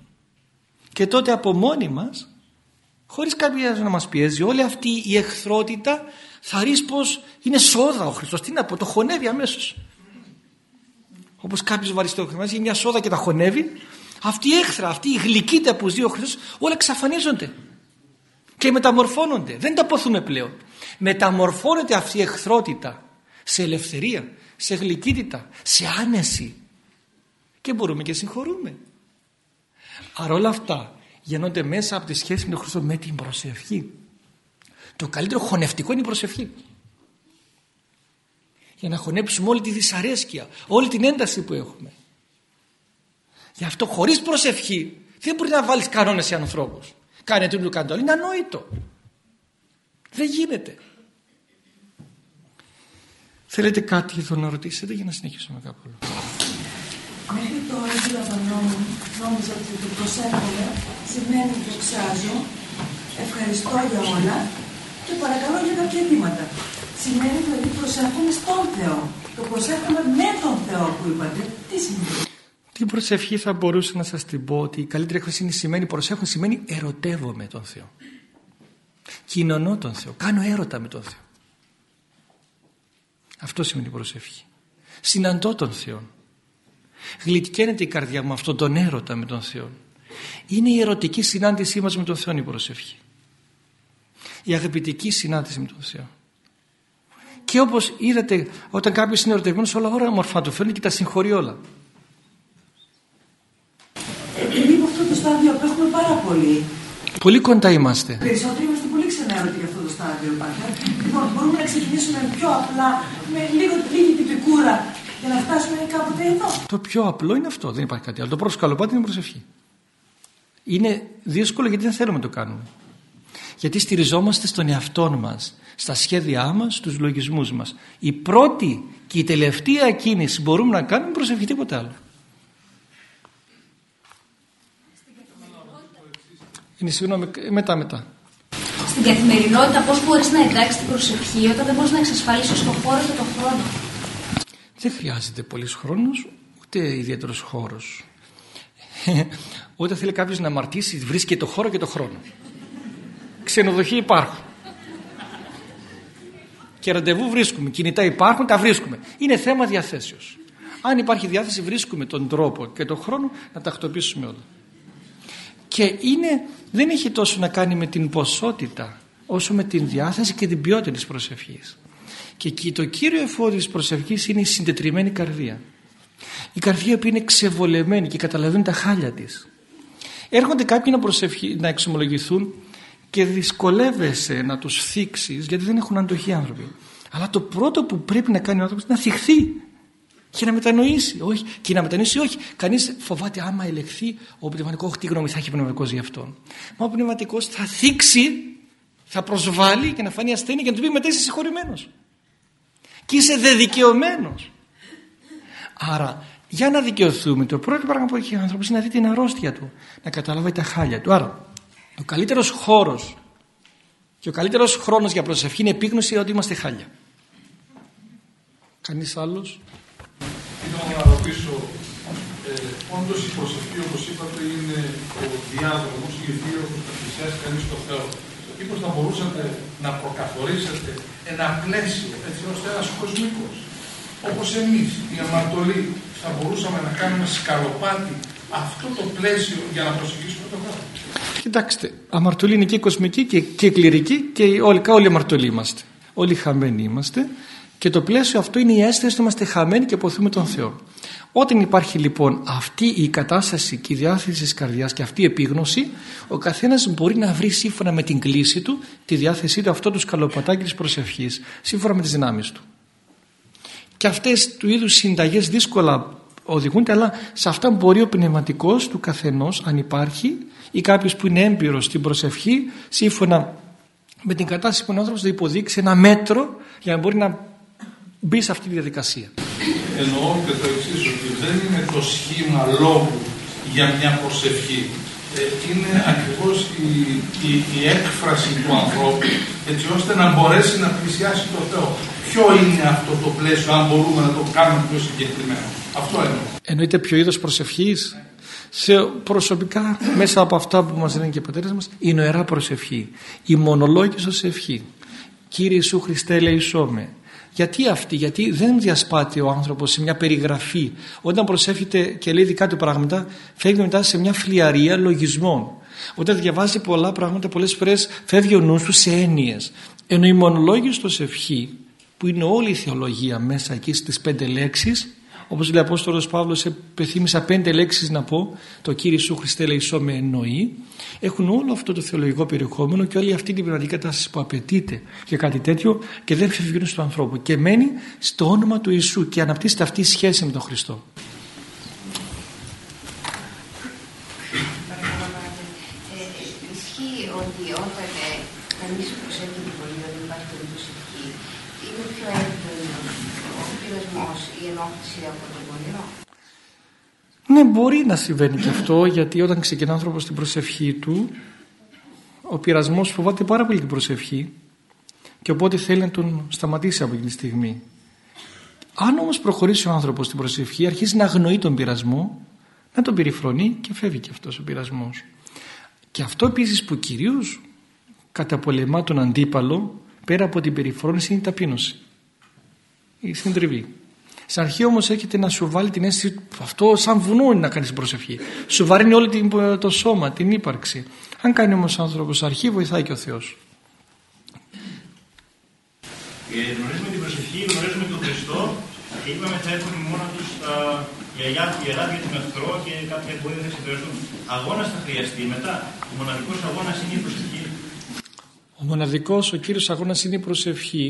Και τότε από μόνοι μας χωρίς κάποια να μας πιέζει όλη αυτή η εχθρότητα θα ρίξει πως είναι σόδα ο Χριστός. Τι να πω το χωνεύει αμέσως. Όπως κάποιος βαριστόχρημα μια σόδα και τα χωνεύει αυτή η έχθρα, αυτή η γλυκύτητα που ζει ο Χριστός όλα εξαφανίζονται και μεταμορφώνονται. Δεν τα αποθούμε πλέον. Μεταμορφώνεται αυτή η εχθρότητα σε ελευθερία, σε γλυκύτητα, σε άνεση. και μπορούμε και συγχωρούμε. Άρα όλα αυτά γεννώνται μέσα από τη σχέση με τον Χριστό με την προσευχή. Το καλύτερο χωνευτικό είναι η προσευχή. Για να χωνέψουμε όλη τη δυσαρέσκεια, όλη την ένταση που έχουμε. Γι' αυτό χωρίς προσευχή δεν μπορεί να βάλεις κανόνες σε ανθρώπους. Κάνε το καντόλ. Είναι ανόητο. Δεν γίνεται. Θέλετε κάτι εδώ να ρωτήσετε για να συνεχίσουμε κάπου. Μέχρι τώρα αντιλαμβανόμουν, νόμιζα ότι το προσέχομαι σημαίνει δοξάζω, ευχαριστώ για όλα και παρακαλώ για κάποια αιτήματα. Σημαίνει δηλαδή προσέχομαι στον Θεό. Το προσέχομαι με τον Θεό που είπατε. Τι σημαίνει; Την προσευχή θα μπορούσα να σας την πω ότι η καλύτερη έκφραση είναι σημαίνει προσέχω, σημαίνει ερωτεύομαι τον Θεό. Κοινωνώ τον Θεό, κάνω έρωτα με τον Θεό. Αυτό σημαίνει προσευχή. Συναντώ τον Θεό. Γλυκένεται η καρδιά μου αυτόν τον έρωτα με τον Θεό. Είναι η ερωτική συνάντησή μας με τον Θεό η προσευχή. Η αγαπητική συνάντηση με τον Θεό. Και όπως είδατε όταν κάποιος είναι ερωτευμένος όλα ώρα μορφά του φέρνει και τα συγχωρεί όλα. Επειδή από αυτό το στάδιο απέχουμε πάρα πολύ. Πολύ κοντά είμαστε. Περισσότεροι είμαστε πολύ ξενέρωτοι για αυτό το στάδιο πάντα. Λοιπόν, μπορούμε να ξεκινήσουμε πιο απλά, με λίγο λίγη τυπικούρα για να φτάσουμε κάποτε εδώ. Το πιο απλό είναι αυτό, δεν υπάρχει κάτι άλλο. Το πρώτο σκαλοπάτι είναι η προσευχή. Είναι δύσκολο γιατί δεν θέλουμε να το κάνουμε. Γιατί στηριζόμαστε στον εαυτό μας, στα σχέδιά μας, στους λογισμούς μας. Η πρώτη και η τελευταία κίνηση που μπορούμε να κάνουμε είναι προσευχή τίποτα άλλο. Είναι συγγνώμη, μετά μετά. Στην καθημερινότητα πώς μπορείς να εντάξει την προσευχή όταν δεν μπορείς να εξασφαλίσεις τον χώρο και τον χρόνο; Δεν χρειάζεται πολύς χρόνος ούτε ιδιαίτερος χώρος. (laughs) Όταν θέλει κάποιος να αμαρτήσει βρίσκει το χώρο και το χρόνο. Ξενοδοχεία υπάρχουν. Και ραντεβού βρίσκουμε. Κινητά υπάρχουν, τα βρίσκουμε. Είναι θέμα διαθέσεως. Αν υπάρχει διάθεση βρίσκουμε τον τρόπο και τον χρόνο να τακτοποιήσουμε όλα. Και είναι, δεν έχει τόσο να κάνει με την ποσότητα όσο με την διάθεση και την ποιότητα της προσευχής. Και το κύριο εφόδιο της προσευχής είναι η συντετριμένη καρδία. Η καρδία που είναι ξεβολεμένη και καταλαβαίνει τα χάλια της. Έρχονται κάποιοι να, προσευχη, να εξομολογηθούν και δυσκολεύεσαι να τους θίξεις γιατί δεν έχουν αντοχή άνθρωποι. Αλλά το πρώτο που πρέπει να κάνει ο άνθρωπος είναι να θυχθεί και να μετανοήσει. Όχι, και να μετανοήσει, όχι. Κανείς φοβάται άμα ελεγχθεί ο πνευματικός, όχι τι γνώμη θα έχει πνευματικός γι' αυτόν. Μα ο πνευματικός θα θίξει, θα προσβάλλει και να φανεί ασθένεια και να του πει μετά είσαι συγχωρημένος. Και είσαι δεδικαιωμένος. Άρα, για να δικαιωθούμε, το πρώτο πράγμα που έχει ο άνθρωπος είναι να δει την αρρώστια του, να καταλάβει τα χάλια του. Άρα, ο καλύτερος χώρος και ο καλύτερος χρόνος για προσευχή είναι επίγνωση ότι είμαστε χάλια. Κανείς άλλος ήθελα να ρωτήσω, ε, όντως η προσευχή, όπως είπατε, είναι ο διάδρομος η οποία θα πλησιάσει κανείς στο Θεό. Μήπως θα μπορούσατε να προκαθορίσετε ένα πλαίσιο, έτσι ώστε ένας κοσμικός, όπως εμείς, οι αμαρτωλοί, θα μπορούσαμε να κάνουμε σκαλοπάτι αυτό το πλαίσιο για να προσεγγίσουμε τον Θεό. Κοιτάξτε, αμαρτωλοί είναι και κοσμικοί και, και κληρικοί και όλοι, όλοι αμαρτωλοί είμαστε. Όλοι χαμένοι είμαστε και το πλαίσιο αυτό είναι η αίσθηση ότι είμαστε χαμένοι και αποθούμε τον Θεό. Όταν υπάρχει λοιπόν αυτή η κατάσταση και η διάθεση της καρδιάς και αυτή η επίγνωση, ο καθένας μπορεί να βρει σύμφωνα με την κλίση του τη διάθεσή του αυτό του σκαλοπατάκι της προσευχής, σύμφωνα με τις δυνάμεις του. Και αυτές του είδους συνταγές δύσκολα οδηγούνται, αλλά σε αυτά μπορεί ο πνευματικός του καθενός, αν υπάρχει, ή κάποιος που είναι έμπειρος στην προσευχή, σύμφωνα με την κατάσταση που ο άνθρωπος θα υποδείξει ένα μέτρο για να μπορεί να μπει σε αυτή τη διαδικασία. Εννοώ και το εξής, ότι δεν είναι το σχήμα λόγου για μια προσευχή. Ε, είναι ακριβώς η, η, η, έκφραση του ανθρώπου έτσι ώστε να μπορέσει να πλησιάσει το Θεό. Ποιο είναι αυτό το πλαίσιο, αν μπορούμε να το κάνουμε πιο συγκεκριμένο. Αυτό εννοώ. Εννοείται ποιο είδος προσευχής. Σε προσωπικά μέσα από αυτά που μας λένε και οι πατέρες μας η νοερά προσευχή, η μονολόγηση ευχή. Κύριε Ιησού Χριστέ με. Γιατί αυτή, γιατί δεν διασπάται ο άνθρωπος σε μια περιγραφή. Όταν προσεύχεται και λέει δικά του πράγματα, φεύγει μετά σε μια φλιαρία λογισμών. Όταν διαβάζει πολλά πράγματα, πολλές φορές φεύγει ο νους του σε έννοιες. Ενώ η μονολόγηση του ευχή, που είναι όλη η θεολογία μέσα εκεί στις πέντε λέξεις, Όπως λέει ο Απόστολος Παύλος επιθύμησα πέντε λέξεις να πω το Κύριε Ιησού Χριστέ λαϊσό με εννοεί έχουν όλο αυτό το θεολογικό περιεχόμενο και όλη αυτή την πνευματική κατάσταση που απαιτείται για κάτι τέτοιο και δεν φεύγουν στον ανθρώπου και μένει στο όνομα του Ιησού και αναπτύσσεται αυτή η σχέση με τον Χριστό. Ναι, μπορεί να συμβαίνει και αυτό γιατί όταν ξεκινά ο άνθρωπος την προσευχή του ο πειρασμός φοβάται πάρα πολύ την προσευχή και οπότε θέλει να τον σταματήσει από την στιγμή. Αν όμως προχωρήσει ο άνθρωπος στην προσευχή αρχίζει να αγνοεί τον πειρασμό να τον περιφρονεί και φεύγει και αυτός ο πειρασμός. Και αυτό επίσης που κυρίως καταπολεμά τον αντίπαλο πέρα από την περιφρόνηση είναι η ταπείνωση. Η συντριβή. Στην αρχή όμως έχετε να σου βάλει την αίσθηση αυτό σαν βουνό είναι να κάνεις προσευχή. Σου βαρύνει όλο το σώμα, την ύπαρξη. Αν κάνει όμως άνθρωπος αρχή βοηθάει και ο Θεός. Ε, γνωρίζουμε την προσευχή, γνωρίζουμε τον Χριστό και είπαμε θα έχουν μόνο τους τα γιαγιά, ιερά για τον εχθρό και κάποια εμπόδια θα συντηρηθούν. Αγώνας θα χρειαστεί μετά. Ο μοναδικός αγώνας είναι η προσευχή. Ο μοναδικός, ο κύριος αγώνας είναι η προσευχή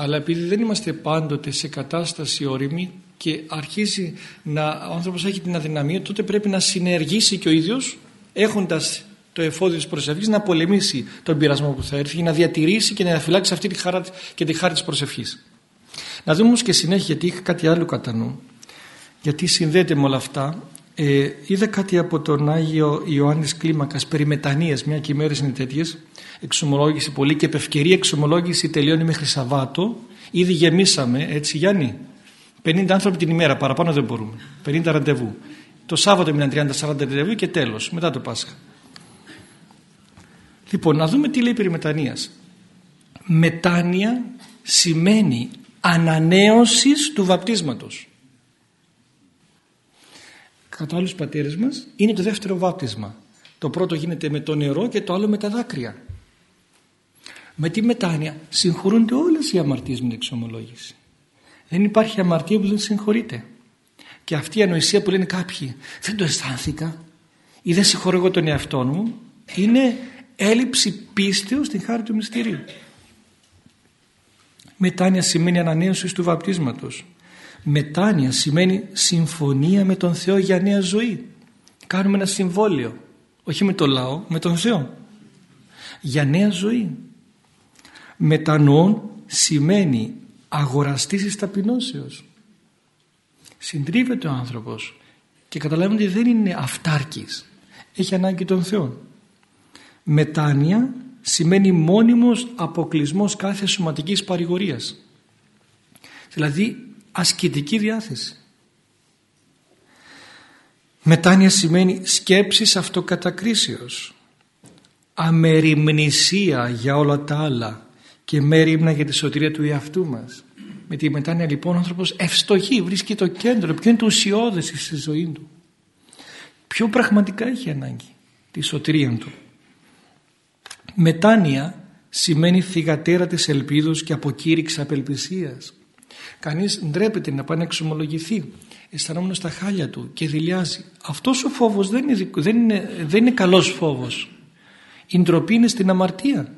αλλά επειδή δεν είμαστε πάντοτε σε κατάσταση όρημη και αρχίζει να, ο άνθρωπος έχει την αδυναμία τότε πρέπει να συνεργήσει και ο ίδιος έχοντας το εφόδιο της προσευχής να πολεμήσει τον πειρασμό που θα έρθει και να διατηρήσει και να διαφυλάξει αυτή τη χαρά και τη χάρη της προσευχής. Να δούμε όμως και συνέχεια γιατί είχα κάτι άλλο κατά νου. Γιατί συνδέεται με όλα αυτά. Ε, είδα κάτι από τον Άγιο Ιωάννης Κλίμακας περί μετανοίας, μια και οι μέρες είναι τέτοιες εξομολόγηση πολύ και επευκαιρία εξομολόγηση τελειώνει μέχρι Σαββάτο. Ήδη γεμίσαμε έτσι Γιάννη; 50 άνθρωποι την ημέρα παραπάνω δεν μπορούμε. 50 ραντεβού. Το Σάββατο έμειναν 30-40 ραντεβού και τέλος μετά το Πάσχα. Λοιπόν να δούμε τι λέει περί μετανοίας. Μετάνοια σημαίνει ανανέωσης του βαπτίσματος. Κατά άλλους πατέρες μας είναι το δεύτερο βάπτισμα. Το πρώτο γίνεται με το νερό και το άλλο με τα δάκρυα με τη μετάνοια; Συγχωρούνται όλες οι αμαρτίες με την εξομολόγηση. Δεν υπάρχει αμαρτία που δεν συγχωρείται. Και αυτή η ανοησία που λένε κάποιοι δεν το αισθάνθηκα ή δεν συγχωρώ εγώ τον εαυτό μου είναι έλλειψη πίστεως στην χάρη του μυστηρίου. Μετάνοια σημαίνει ανανέωσης του βαπτίσματος. Μετάνοια σημαίνει συμφωνία με τον Θεό για νέα ζωή. Κάνουμε ένα συμβόλαιο, όχι με τον λαό, με τον Θεό. Για νέα ζωή μετανοών σημαίνει αγοραστής της ταπεινώσεως. Συντρίβεται ο άνθρωπος και καταλαβαίνει ότι δεν είναι αυτάρκης. Έχει ανάγκη των Θεών. Μετάνοια σημαίνει μόνιμος αποκλεισμός κάθε σωματικής παρηγορίας. Δηλαδή ασκητική διάθεση. Μετάνοια σημαίνει σκέψης αυτοκατακρίσεως. Αμεριμνησία για όλα τα άλλα και μέρημνα για τη σωτηρία του εαυτού μας. Με τη μετάνοια λοιπόν ο άνθρωπος ευστοχεί, βρίσκει το κέντρο, ποιο είναι το ουσιώδες στη ζωή του. Ποιο πραγματικά έχει ανάγκη τη σωτηρία του. Μετάνοια σημαίνει θυγατέρα της ελπίδος και αποκήρυξη απελπισίας. Κανείς ντρέπεται να πάει να εξομολογηθεί αισθανόμενος στα χάλια του και δηλιάζει. Αυτός ο φόβος δεν είναι, δεν είναι, δεν είναι καλός φόβος. Η ντροπή είναι στην αμαρτία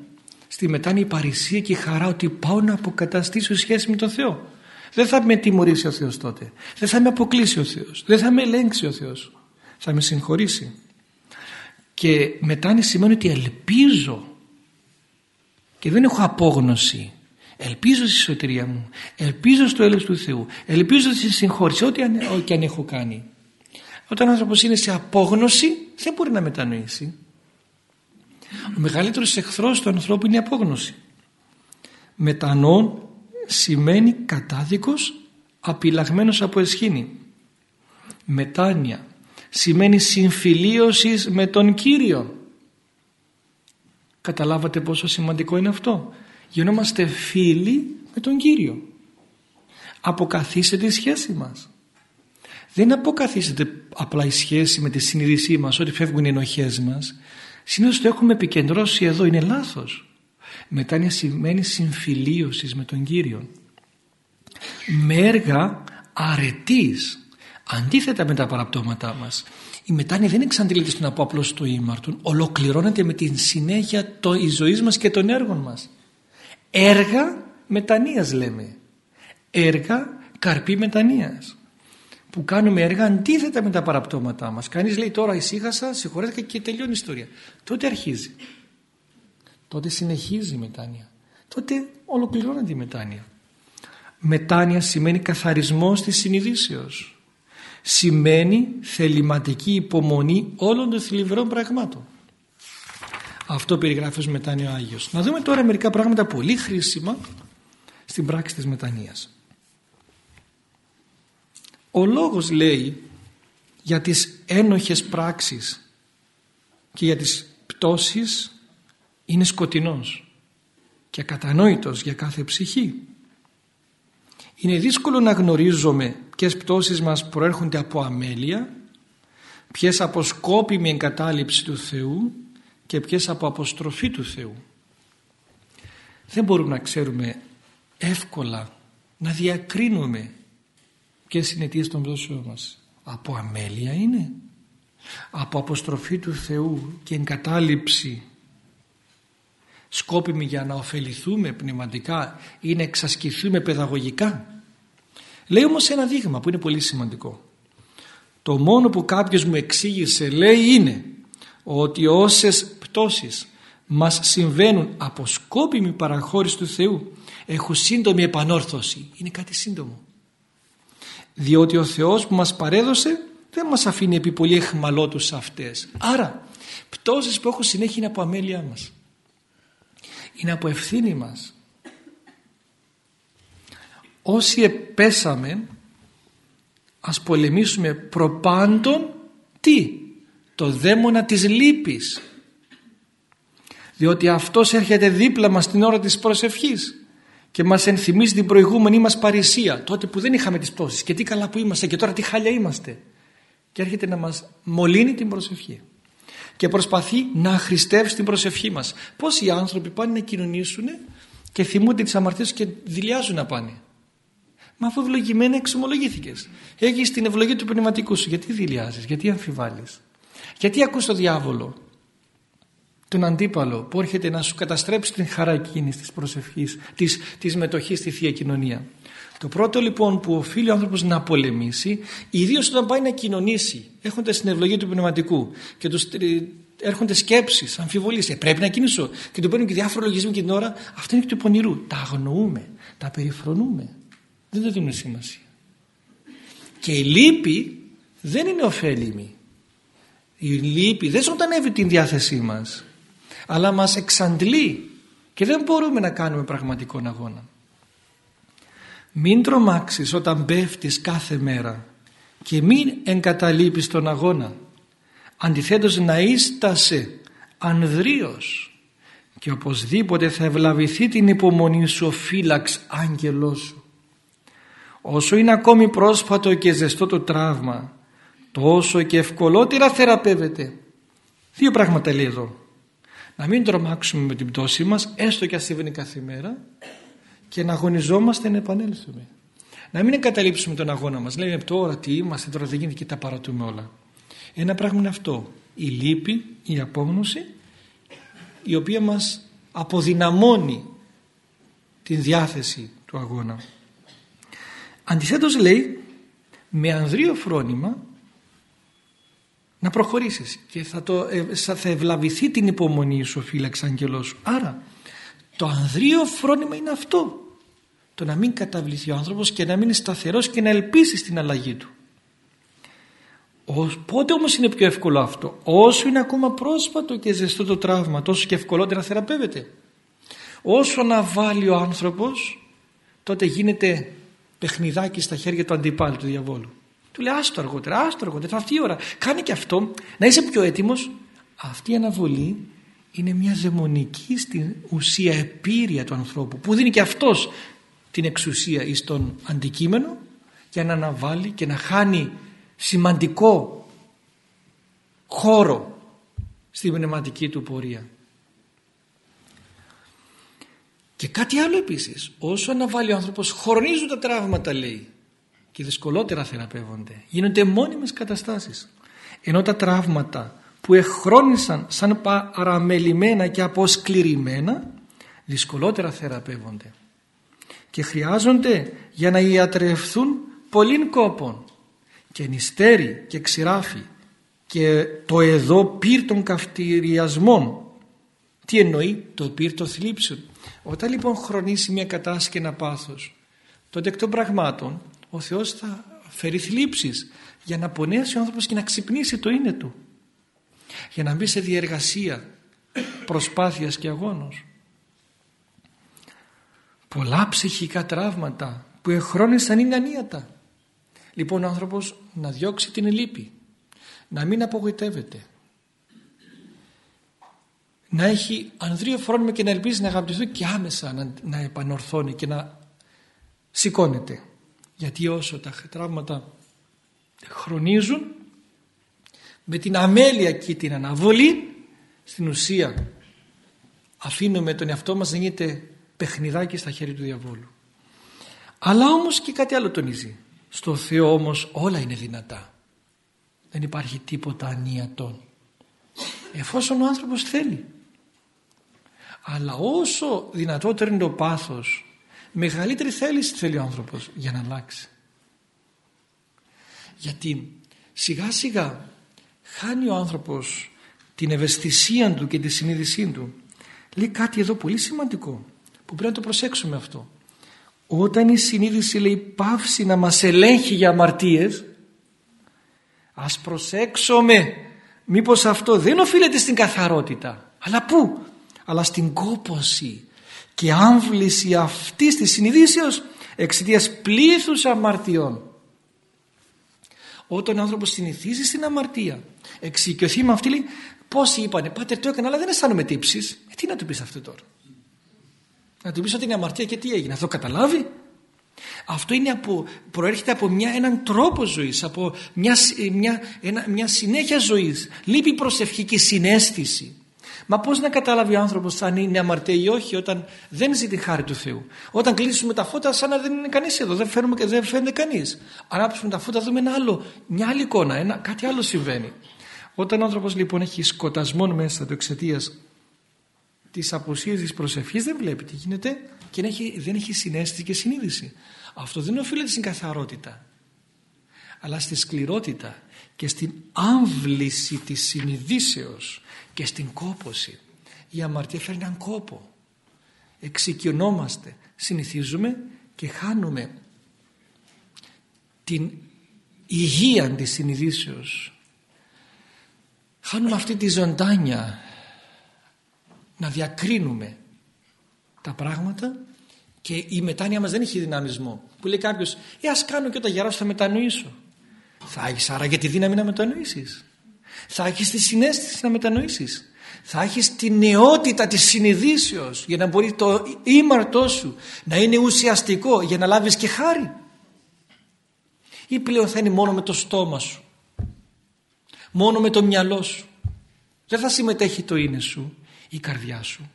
στη μετάνοια η παρησία και η χαρά ότι πάω να αποκαταστήσω σχέση με τον Θεό. Δεν θα με τιμωρήσει ο Θεός τότε. Δεν θα με αποκλείσει ο Θεός. Δεν θα με ελέγξει ο Θεός. Θα με συγχωρήσει. Και μετάνοια σημαίνει ότι ελπίζω και δεν έχω απόγνωση. Ελπίζω στη σωτηρία μου. Ελπίζω στο έλεος του Θεού. Ελπίζω στη συγχώρηση. Ό,τι και αν έχω κάνει. Όταν ο άνθρωπος είναι σε απόγνωση δεν μπορεί να μετανοήσει. Ο μεγαλύτερος εχθρός του ανθρώπου είναι η απόγνωση. Μετανόν σημαίνει κατάδικος απειλαγμένος από εσχήνη. Μετάνοια σημαίνει συμφιλίωσης με τον Κύριο. Καταλάβατε πόσο σημαντικό είναι αυτό; Γινόμαστε φίλοι με τον Κύριο. Αποκαθίσετε η σχέση μας. Δεν αποκαθίσετε απλά η σχέση με τη συνείδησή μας, ότι φεύγουν οι ενοχές μας. Συνήθως το έχουμε επικεντρώσει εδώ, είναι λάθος. Μετάνοια σημαίνει συμφιλίωσης με τον Κύριο. Με έργα αρετής. Αντίθετα με τα παραπτώματά μας. Η μετάνοια δεν εξαντλείται στον να πω απλώς το ήμαρτον ολοκληρώνεται με την συνέχεια της ζωής μας και των έργων μας. Έργα μετανοίας λέμε. Έργα καρπή μετανοίας που κάνουμε έργα αντίθετα με τα παραπτώματά μας. Κανείς λέει τώρα ησύχασα συγχωρέθηκα και τελειώνει η ιστορία τότε αρχίζει. Τότε συνεχίζει η μετάνοια. Τότε ολοκληρώνεται η μετάνοια. Μετάνοια σημαίνει καθαρισμός της συνειδήσεως. Σημαίνει θεληματική υπομονή όλων των θλιβερών πραγμάτων. Αυτό περιγράφει ως μετάνοια ο Άγιος. Να δούμε τώρα μερικά πράγματα πολύ χρήσιμα στην πράξη της μετανοίας ο λόγος λέει για τις ένοχες πράξεις και για τις πτώσεις είναι σκοτεινός και κατανόητος για κάθε ψυχή. Είναι δύσκολο να γνωρίζουμε ποιες πτώσεις μας προέρχονται από αμέλεια, ποιες από σκόπιμη εγκατάλειψη του Θεού και ποιες από αποστροφή του Θεού. Δεν μπορούμε να ξέρουμε εύκολα να διακρίνουμε ποιες είναι αιτίες των πτώσεων μας; Από αμέλεια είναι, από αποστροφή του Θεού και εγκατάλειψη σκόπιμη για να ωφεληθούμε πνευματικά ή να εξασκηθούμε παιδαγωγικά. Λέει όμως ένα δείγμα που είναι πολύ σημαντικό. Το μόνο που κάποιος μου εξήγησε λέει είναι ότι όσες πτώσεις μας συμβαίνουν από σκόπιμη παραχώρηση του Θεού έχουν σύντομη επανόρθωση. Είναι κάτι σύντομο. Διότι ο Θεός που μας παρέδωσε δεν μας αφήνει επί πολύ εχμαλώτους αυτές. Άρα πτώσεις που έχουν συνέχεια είναι από αμέλειά μας. Είναι από ευθύνη μας. Όσοι επέσαμε ας πολεμήσουμε προπάντων τι; Το δαίμονα της λύπης. Διότι αυτός έρχεται δίπλα μας την ώρα της προσευχής και μας ενθυμίζει την προηγούμενη μας παρησία τότε που δεν είχαμε τις πτώσεις και τι καλά που είμαστε και τώρα τι χάλια είμαστε και έρχεται να μας μολύνει την προσευχή και προσπαθεί να χρηστεύσει την προσευχή μας. Πόσοι άνθρωποι πάνε να κοινωνήσουν και θυμούνται τις αμαρτίες και δηλιάζουν να πάνε. Μα αφού ευλογημένα εξομολογήθηκες. Έχεις την ευλογία του πνευματικού σου. Γιατί δηλιάζεις, γιατί αμφιβάλλεις. Γιατί ακούς το διάβολο, τον αντίπαλο που έρχεται να σου καταστρέψει την χαρά εκείνης της προσευχής, της, της μετοχής στη Θεία Κοινωνία. Το πρώτο λοιπόν που οφείλει ο άνθρωπος να πολεμήσει, ιδίως όταν πάει να κοινωνήσει, έχοντας την ευλογία του πνευματικού και τους έρχονται σκέψεις, αμφιβολίες, ε, πρέπει να κινήσω και του παίρνουν και διάφορα λογισμοί και την ώρα, αυτό είναι και του πονηρού. Τα αγνοούμε, τα περιφρονούμε. Δεν το δίνουμε σημασία. Και η λύπη δεν είναι ωφέλιμη. Η λύπη δεν ζωντανεύει την διάθεσή μας, αλλά μας εξαντλεί και δεν μπορούμε να κάνουμε πραγματικό αγώνα. Μην τρομάξεις όταν πέφτεις κάθε μέρα και μην εγκαταλείπεις τον αγώνα. Αντιθέτως να ίστασε ανδρίος και οπωσδήποτε θα ευλαβηθεί την υπομονή σου ο φύλαξ άγγελός σου. Όσο είναι ακόμη πρόσφατο και ζεστό το τραύμα τόσο και ευκολότερα θεραπεύεται. Δύο πράγματα λέει εδώ. Να μην τρομάξουμε με την πτώση μας έστω και ας συμβαίνει κάθε μέρα και να αγωνιζόμαστε να επανέλθουμε. Να μην εγκαταλείψουμε τον αγώνα μας. Λέμε τώρα τι είμαστε, τώρα δεν γίνεται και τα παρατούμε όλα. Ένα πράγμα είναι αυτό. Η λύπη, η απόγνωση η οποία μας αποδυναμώνει την διάθεση του αγώνα. Αντιθέτως λέει με ανδρείο φρόνημα να προχωρήσεις και θα, το, ε, θα ευλαβηθεί την υπομονή σου φύλαξ αγγελός σου. Άρα το ανδρείο φρόνημα είναι αυτό το να μην καταβληθεί ο άνθρωπος και να μην είναι σταθερός και να ελπίσει στην αλλαγή του. Πότε όμως είναι πιο εύκολο αυτό; Όσο είναι ακόμα πρόσπατο και ζεστό το τραύμα τόσο και ευκολότερα θεραπεύεται όσο να βάλει ο άνθρωπος τότε γίνεται παιχνιδάκι στα χέρια του αντιπάλου του διαβόλου του λέει άστο αργότερα, άστο αργότερα αυτή η ώρα κάνει και αυτό να είσαι πιο έτοιμος αυτή η αναβολή είναι μια δαιμονική στην ουσία επίρρεια του ανθρώπου που δίνει και αυτός την εξουσία εις τον αντικείμενο για να αναβάλει και να χάνει σημαντικό χώρο στη πνευματική του πορεία. Και κάτι άλλο επίσης, όσο αναβάλει ο άνθρωπος χρονίζουν τα τραύματα λέει. Και δυσκολότερα θεραπεύονται. Γίνονται μόνιμες καταστάσεις. Ενώ τα τραύματα που εχρόνησαν σαν παραμελημένα και αποσκληρημένα δυσκολότερα θεραπεύονται και χρειάζονται για να ιατρευθούν πολλήν κόπων και νηστέρι και ξηράφι και το εδώ πυρ των καυτηριασμών τι εννοεί το πυρ των θλίψεων; Όταν λοιπόν χρονίσει μια κατάσταση και ένα πάθος τότε εκ των πραγμάτων ο Θεός θα φέρει θλίψεις για να πονέσει ο άνθρωπος και να ξυπνήσει το είναι του. Για να μπει σε διεργασία προσπάθειας και αγώνος. Πολλά ψυχικά τραύματα που εχρόνησαν είναι ανίατα. Λοιπόν ο άνθρωπος να διώξει την λύπη να μην απογοητεύεται να έχει ανδρείο φρόνημα και να ελπίζει να αγαπητούν και άμεσα να, να επανορθώνει και να σηκώνεται γιατί όσο τα τραύματα χρονίζουν με την αμέλεια και την αναβολή στην ουσία αφήνουμε τον εαυτό μας να γίνεται παιχνιδάκι στα χέρια του διαβόλου. Αλλά όμως και κάτι άλλο τονίζει. Στο Θεό όμως όλα είναι δυνατά. Δεν υπάρχει τίποτα ανίατον. Εφόσον ο άνθρωπος θέλει. Αλλά όσο δυνατότερο είναι το πάθος μεγαλύτερη θέληση θέλει ο άνθρωπος για να αλλάξει. Γιατί σιγά σιγά χάνει ο άνθρωπος την ευαισθησία του και τη συνείδησή του. Λέει κάτι εδώ πολύ σημαντικό που πρέπει να το προσέξουμε αυτό. Όταν η συνείδηση λέει πάυση να μας ελέγχει για αμαρτίες ας προσέξουμε μήπως αυτό δεν οφείλεται στην καθαρότητα. Αλλά πού; Αλλά στην κόποση και άμβληση αυτής της συνειδήσεως εξαιτίας πλήθους αμαρτιών. Όταν ο άνθρωπος συνηθίζει στην αμαρτία εξοικειωθεί με αυτή λέει πόσοι είπανε πάτερ το έκανα αλλά δεν αισθάνομαι τύψεις ε, τι να του πεις αυτό τώρα; Να του πεις ότι είναι αμαρτία και τι έγινε αυτό καταλάβει. Αυτό είναι από, προέρχεται από μια, έναν τρόπο ζωής από μια, μια, ένα, μια συνέχεια ζωής. Λείπει προσευχική συνέστηση Μα πώς να καταλάβει ο άνθρωπος αν είναι αμαρτία ή όχι όταν δεν ζει τη χάρη του Θεού. Όταν κλείσουμε τα φώτα σαν να δεν είναι κανείς εδώ, δεν, φέρουμε, και δεν φαίνεται κανείς. Ανάψουμε τα φώτα δούμε ένα άλλο, μια άλλη εικόνα, ένα, κάτι άλλο συμβαίνει. Όταν ο άνθρωπος λοιπόν έχει σκοτασμό μέσα του εξαιτίας της αποσίας της προσευχής δεν βλέπει τι γίνεται και δεν έχει, δεν έχει συνέστηση και συνείδηση. Αυτό δεν οφείλεται στην καθαρότητα αλλά στη σκληρότητα και στην άμβληση της συνειδήσεως και στην κόποση. Η αμαρτία φέρνει έναν κόπο. Εξοικειωνόμαστε, συνηθίζουμε και χάνουμε την υγεία της συνειδήσεως. Χάνουμε αυτή τη ζωντάνια να διακρίνουμε τα πράγματα και η μετάνοια μας δεν έχει δυναμισμό. Που λέει κάποιος, ε ας κάνω και όταν γεράσω θα μετανοήσω. Θα έχεις άρα για τη δύναμη να μετανοήσεις. Θα έχεις τη συνέστηση να μετανοήσεις. Θα έχεις τη νεότητα της συνειδήσεως για να μπορεί το ήμαρτό σου να είναι ουσιαστικό για να λάβεις και χάρη. Ή πλέον θα είναι μόνο με το στόμα σου. Μόνο με το μυαλό σου. Δεν θα συμμετέχει το είναι σου, η καρδιά σου.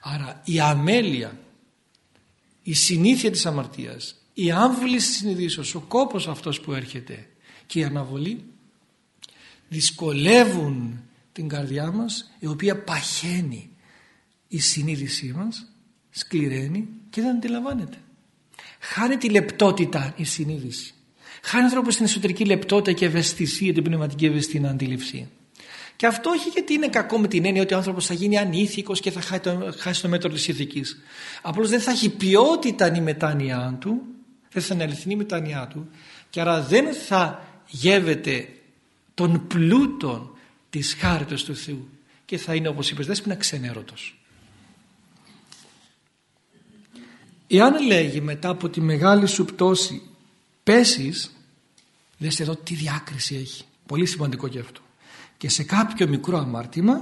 Άρα η αμέλεια, η συνήθεια της αμαρτίας, η άμβουλη συνειδήσεως, ο κόπος αυτός που έρχεται και η αναβολή δυσκολεύουν την καρδιά μας η οποία παχαίνει η συνείδησή μας σκληραίνει και δεν αντιλαμβάνεται. Χάνει τη λεπτότητα η συνείδηση. Χάνει άνθρωπος στην εσωτερική λεπτότητα και ευαισθησία την πνευματική ευαισθησία αντίληψη. Και αυτό όχι γιατί είναι κακό με την έννοια ότι ο άνθρωπος θα γίνει ανήθικος και θα χάσει το, χάσει το μέτρο της ηθικής. Απλώς δεν θα έχει ποιότητα η μετάνοιά του δεν θα είναι αληθινή η μετάνοιά του και άρα δεν θα γεύεται των πλούτων της χάριτος του Θεού. Και θα είναι όπως είπες δέσποινα ξενέρωτος. Εάν λέγει μετά από τη μεγάλη σου πτώση πέσεις δες εδώ τι διάκριση έχει. Πολύ σημαντικό και αυτό. Και σε κάποιο μικρό αμάρτημα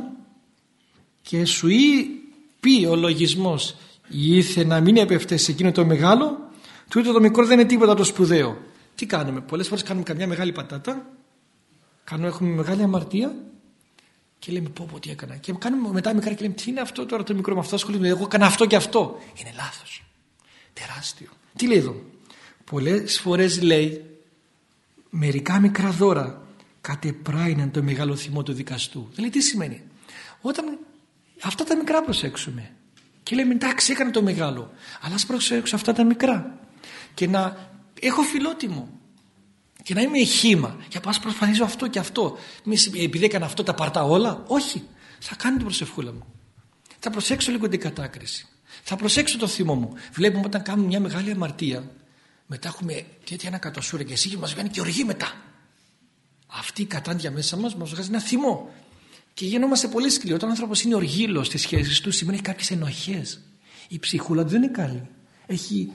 και σου ή πει ο λογισμός ήθε να μην έπεφτε σε εκείνο το μεγάλο τούτο το μικρό δεν είναι τίποτα το σπουδαίο τι κάνουμε; Πολλές φορές κάνουμε καμιά μεγάλη πατάτα κάνουμε, έχουμε μεγάλη αμαρτία και λέμε πω πω τι έκανα. Και κάνουμε μετά μικρά και λέμε τι είναι αυτό τώρα το μικρό με αυτό ασχολούμαι. Εγώ έκανα αυτό και αυτό. Είναι λάθος. Τεράστιο. Τι λέει εδώ; πολλές φορές λέει μερικά μικρά δώρα κατεπράιναν το μεγάλο θυμό του δικαστού. Δηλαδή τι σημαίνει; Όταν αυτά τα μικρά προσέξουμε και λέμε εντάξει έκανε το μεγάλο αλλά ας προσέξω αυτά τα μικρά και να έχω φιλότιμο και να είμαι χήμα για πας προσπαθήσω αυτό και αυτό. Επειδή έκανα αυτό τα παρτά όλα. Όχι. Θα κάνω την προσευχούλα μου. Θα προσέξω λίγο την κατάκριση. Θα προσέξω το θυμό μου. Βλέπουμε όταν κάνουμε μια μεγάλη αμαρτία μετά έχουμε τέτοια ανακατοσούρα και εσύ μας βγαίνει και οργή μετά. Αυτή η κατάντια μέσα μας μας βγάζει ένα θυμό. Και γινόμαστε πολύ σκληροί. Όταν ο άνθρωπος είναι οργήλος στις σχέσεις του σημαίνει έχει κάποιες ενοχές. Η ψυχούλα του δεν είναι καλή. Έχει,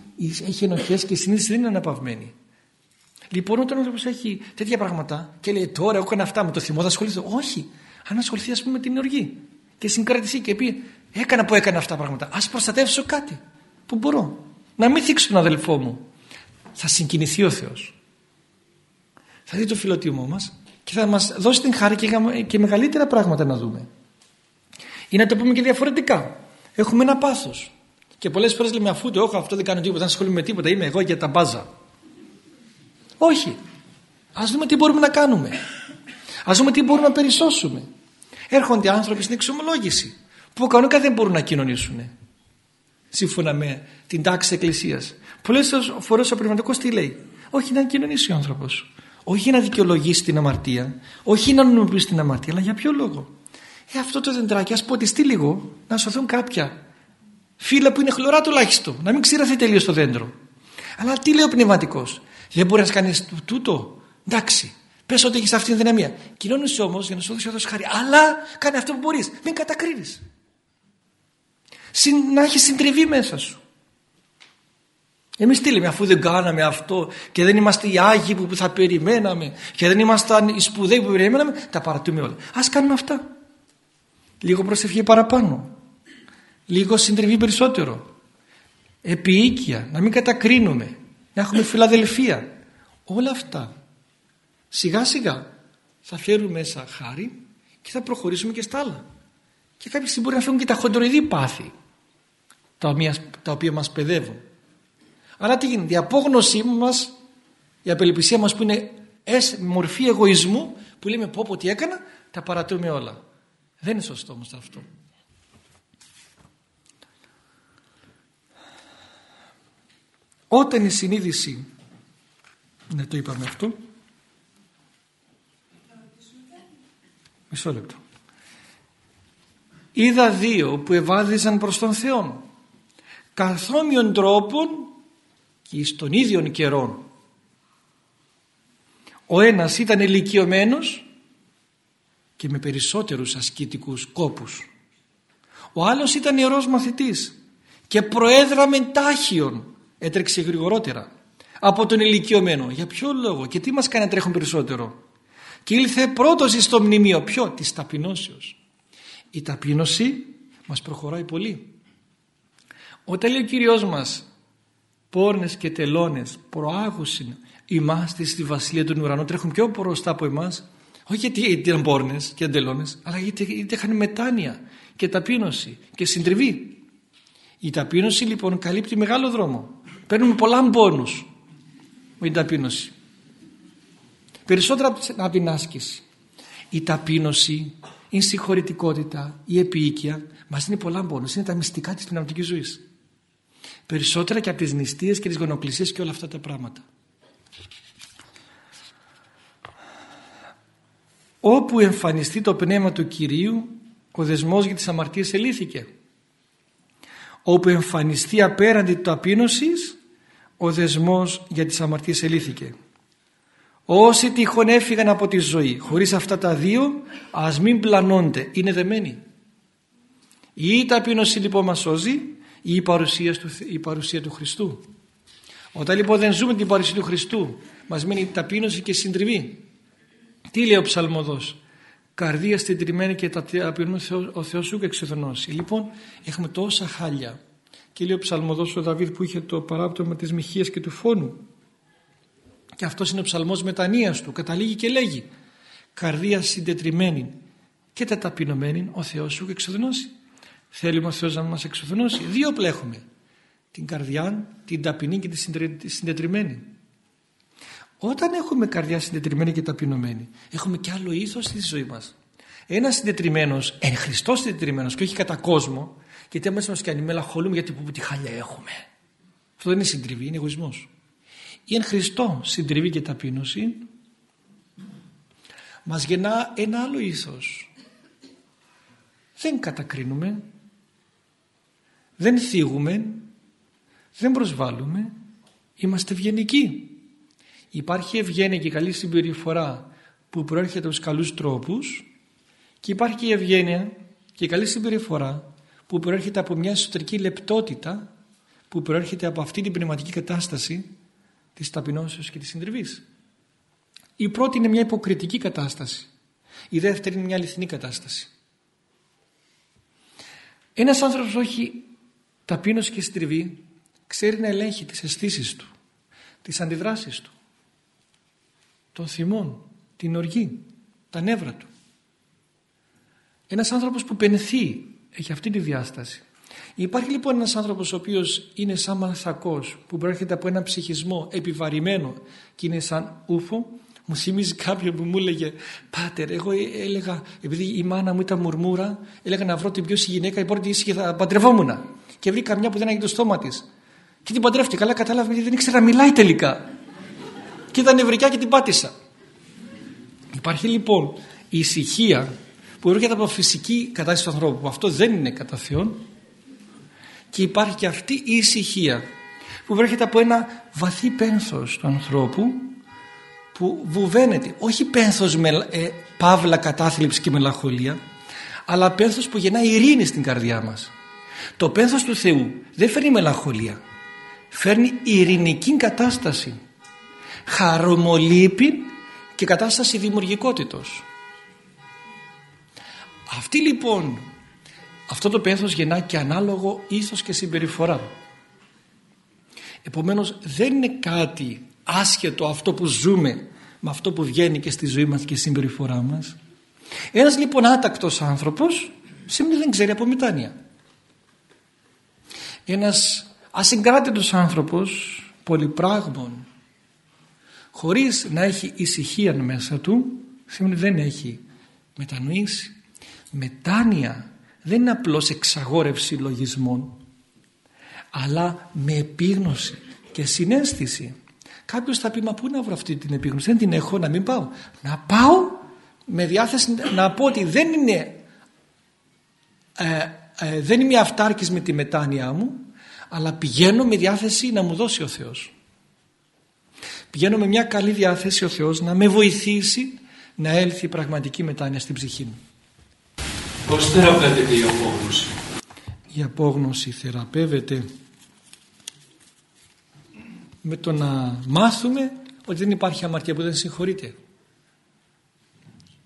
έχει ενοχές και η συνείδηση δεν είναι αναπαυμένη Λοιπόν, όταν ο άνθρωπος έχει τέτοια πράγματα και λέει τώρα έχω ένα αυτά με το θυμό, θα ασχοληθώ. Όχι. Αν ασχοληθεί, ας πούμε, με την οργή και συγκρατηθεί και πει Έκανα που έκανα αυτά τα πράγματα. Α προστατεύσω κάτι που μπορώ. Να μην θίξω τον αδελφό μου. Θα συγκινηθεί ο Θεός. Θα δει το φιλοτιμό μας και θα μας δώσει την χάρη και, και μεγαλύτερα πράγματα να δούμε. Ή να το πούμε και διαφορετικά. Έχουμε ένα πάθος. Και πολλές φορές λέμε αφού το έχω αυτό δεν κάνω τίποτα, δεν ασχολούμαι με τίποτα, είμαι εγώ για τα μπάζα. Όχι. Ας δούμε τι μπορούμε να κάνουμε. Ας δούμε τι μπορούμε να περισσώσουμε. Έρχονται άνθρωποι στην εξομολόγηση που κανονικά δεν μπορούν να κοινωνήσουν. Σύμφωνα με την τάξη της Εκκλησίας. Πολλές φορές ο πνευματικός τι λέει; Όχι να κοινωνήσει ο άνθρωπος. Όχι να δικαιολογήσει την αμαρτία. Όχι να νομιμοποιήσει την αμαρτία. Αλλά για ποιο λόγο; Ε, αυτό το δεντράκι ας ποτιστεί λίγο να σωθούν κάποια φύλλα που είναι χλωρά τουλάχιστον. Να μην ξηραθεί τελείως το δέντρο. Αλλά τι λέει ο πνευματικός; Δεν μπορεί να κάνεις τούτο. Εντάξει. Πες ότι έχεις αυτή την δυναμία. Κοινώνεις όμως για να σου δώσει αυτό χάρη. Αλλά κάνει αυτό που μπορείς. Μην κατακρίνεις. Να έχεις συντριβή μέσα σου. Εμείς τι λέμε, αφού δεν κάναμε αυτό και δεν είμαστε οι άγιοι που θα περιμέναμε και δεν ήμασταν οι σπουδαίοι που περιμέναμε, τα παρατούμε όλα. Α κάνουμε αυτά. Λίγο προσευχή παραπάνω. Λίγο συντριβή περισσότερο. Επίοικια, να μην κατακρίνουμε να έχουμε φιλαδελφία. Όλα αυτά σιγά σιγά θα φέρουν μέσα χάρη και θα προχωρήσουμε και στα άλλα. Και κάποια στιγμή μπορεί να φέρουν και τα χοντροειδή πάθη τα οποία, τα οποία μας παιδεύουν. Αλλά τι γίνεται, η απόγνωσή μας, η απελπισία μας που είναι μορφή εγωισμού που λέμε πω πω τι έκανα, τα παρατούμε όλα. Δεν είναι σωστό όμως αυτό. Όταν η συνείδηση, ναι το είπαμε αυτό, μισό λεπτό. Είδα δύο που ευάδιζαν προς τον Θεό καθόμοιον τρόπον και στον ίδιον καιρόν. Ο ένας ήταν ηλικιωμένος και με περισσότερους ασκητικούς κόπους. Ο άλλος ήταν ιερός μαθητής και προέδραμε τάχιον έτρεξε γρηγορότερα από τον ηλικιωμένο. Για ποιο λόγο και τι μας κάνει να τρέχουν περισσότερο. Και ήλθε πρώτος στο μνημείο. Ποιο; Της ταπεινώσεως. Η ταπείνωση μας προχωράει πολύ. Όταν λέει ο Κύριος μας πόρνες και τελώνες προάγουσιν είμαστε στη βασιλεία των ουρανών τρέχουν πιο μπροστά από εμάς όχι γιατί ήταν πόρνες και τελώνες αλλά γιατί, γιατί είχαν μετάνοια και ταπείνωση και συντριβή η ταπείνωση λοιπόν καλύπτει μεγάλο δρόμο Παίρνουμε πολλά πόνους με την ταπείνωση. Περισσότερα από την άσκηση. Η ταπείνωση, η συγχωρητικότητα, η επίοικια μας δίνει πολλά πόνους. Είναι τα μυστικά της πνευματικής ζωής. Περισσότερα και από τις νηστείες και τις γονοκλησίες και όλα αυτά τα πράγματα. Όπου εμφανιστεί το πνεύμα του Κυρίου, ο δεσμός για τις αμαρτίες ελήθηκε όπου εμφανιστεί απέραντη του ταπείνωσης ο δεσμός για τις αμαρτίες ελήθηκε. Όσοι τυχόν έφυγαν από τη ζωή χωρίς αυτά τα δύο ας μην πλανώνται, είναι δεμένοι. Ή η ταπείνωση λοιπόν μας σώζει ή η παρουσία του, η παρουσία του Χριστού. Όταν λοιπόν δεν ζούμε την παρουσία του Χριστού μας μένει ταπείνωση και συντριβή. Τι λέει ο ψαλμοδός; Καρδία στεντρημένη και τα ο Θεός σου εξεδονώσει. Λοιπόν, έχουμε τόσα χάλια. Και λέει ο ψαλμοδός ο Δαβίδ που είχε το παράπτωμα της μοιχείας και του φόνου. Και αυτός είναι ο ψαλμός μετανοίας του. Καταλήγει και λέγει καρδία συντετριμένη και τα ταπεινωμένη ο Θεός σου εξοδονώσει. Θέλουμε ο Θεός να μας εξοδονώσει. Δύο πλέχουμε. την καρδιά, την ταπεινή και τη συντετριμένη. Όταν έχουμε καρδιά συντετριμένη και ταπεινωμένη, έχουμε και άλλο ήθος στη ζωή μας. Ένας συντετριμένος, εν Χριστός συντετριμένος και όχι κατά κόσμο, γιατί μέσα μας και αν μελαγχολούμε γιατί που τη χαλιά έχουμε. Αυτό δεν είναι συντριβή, είναι εγωισμός. Η εν Χριστώ συντριβή και ταπείνωση μας γεννά ένα άλλο ήθος. Δεν κατακρίνουμε, δεν θίγουμε, δεν προσβάλλουμε, είμαστε ευγενικοί. Υπάρχει ευγένεια και καλή συμπεριφορά που προέρχεται από τους καλούς τρόπους και υπάρχει και η ευγένεια και η καλή συμπεριφορά που προέρχεται από μια εσωτερική λεπτότητα που προέρχεται από αυτή την πνευματική κατάσταση της ταπεινώσεως και της συντριβής. Η πρώτη είναι μια υποκριτική κατάσταση. Η δεύτερη είναι μια αληθινή κατάσταση. Ένας άνθρωπος όχι ταπείνωση και συντριβή ξέρει να ελέγχει τις αισθήσεις του, τις αντιδράσεις του, τον θυμών, την οργή, τα νεύρα του. Ένας άνθρωπος που πενθεί έχει αυτή τη διάσταση. Υπάρχει λοιπόν ένας άνθρωπος ο οποίος είναι σαν μαθακός που προέρχεται από ένα ψυχισμό επιβαρημένο και είναι σαν ούφο μου θυμίζει κάποιον που μου έλεγε Πάτερ, εγώ έλεγα, επειδή η μάνα μου ήταν μουρμούρα, έλεγα να βρω την πιο γυναίκα, η πρώτη ήσυχη θα παντρευόμουν. Και βρήκα μια που δεν έγινε το στόμα της. Και την παντρεύτηκε. Καλά, κατάλαβε γιατί δεν ήξερα να μιλάει τελικά. Και ήταν νευρικά και την πάτησα. Υπάρχει λοιπόν η ησυχία που έρχεται από φυσική κατάσταση του ανθρώπου που αυτό δεν είναι κατά Θεόν και υπάρχει και αυτή η ησυχία που έρχεται από ένα βαθύ πένθος του ανθρώπου που βουβαίνεται όχι πένθος με ε, παύλα κατάθλιψη και μελαγχολία αλλά πένθος που γεννά ειρήνη στην καρδιά μας. Το πένθος του Θεού δεν φέρνει μελαγχολία φέρνει ειρηνική κατάσταση χαρομολύπη και κατάσταση δημιουργικότητος αυτή λοιπόν, αυτό το πένθος γεννά και ανάλογο ήθος και συμπεριφορά. Επομένως δεν είναι κάτι άσχετο αυτό που ζούμε με αυτό που βγαίνει και στη ζωή μας και στη συμπεριφορά μας. Ένας λοιπόν άτακτος άνθρωπος σημαίνει δεν ξέρει από μετάνοια. Ένας ασυγκράτητος άνθρωπος πολυπράγμων χωρίς να έχει ησυχία μέσα του σημαίνει δεν έχει μετανοήσει μετάνοια δεν είναι απλώς εξαγόρευση λογισμών αλλά με επίγνωση και συνέστηση. Κάποιος θα πει μα πού να βρω αυτή την επίγνωση; Δεν την έχω να μην πάω να πάω με διάθεση να πω ότι δεν είναι ε, ε, δεν είμαι αυτάρκης με τη μετάνοια μου αλλά πηγαίνω με διάθεση να μου δώσει ο Θεός. Πηγαίνω με μια καλή διάθεση ο Θεός να με βοηθήσει να έλθει η πραγματική μετάνοια στην ψυχή μου Πώς θεραπεύεται η απόγνωση; Η απόγνωση θεραπεύεται με το να μάθουμε ότι δεν υπάρχει αμαρτία που δεν συγχωρείται.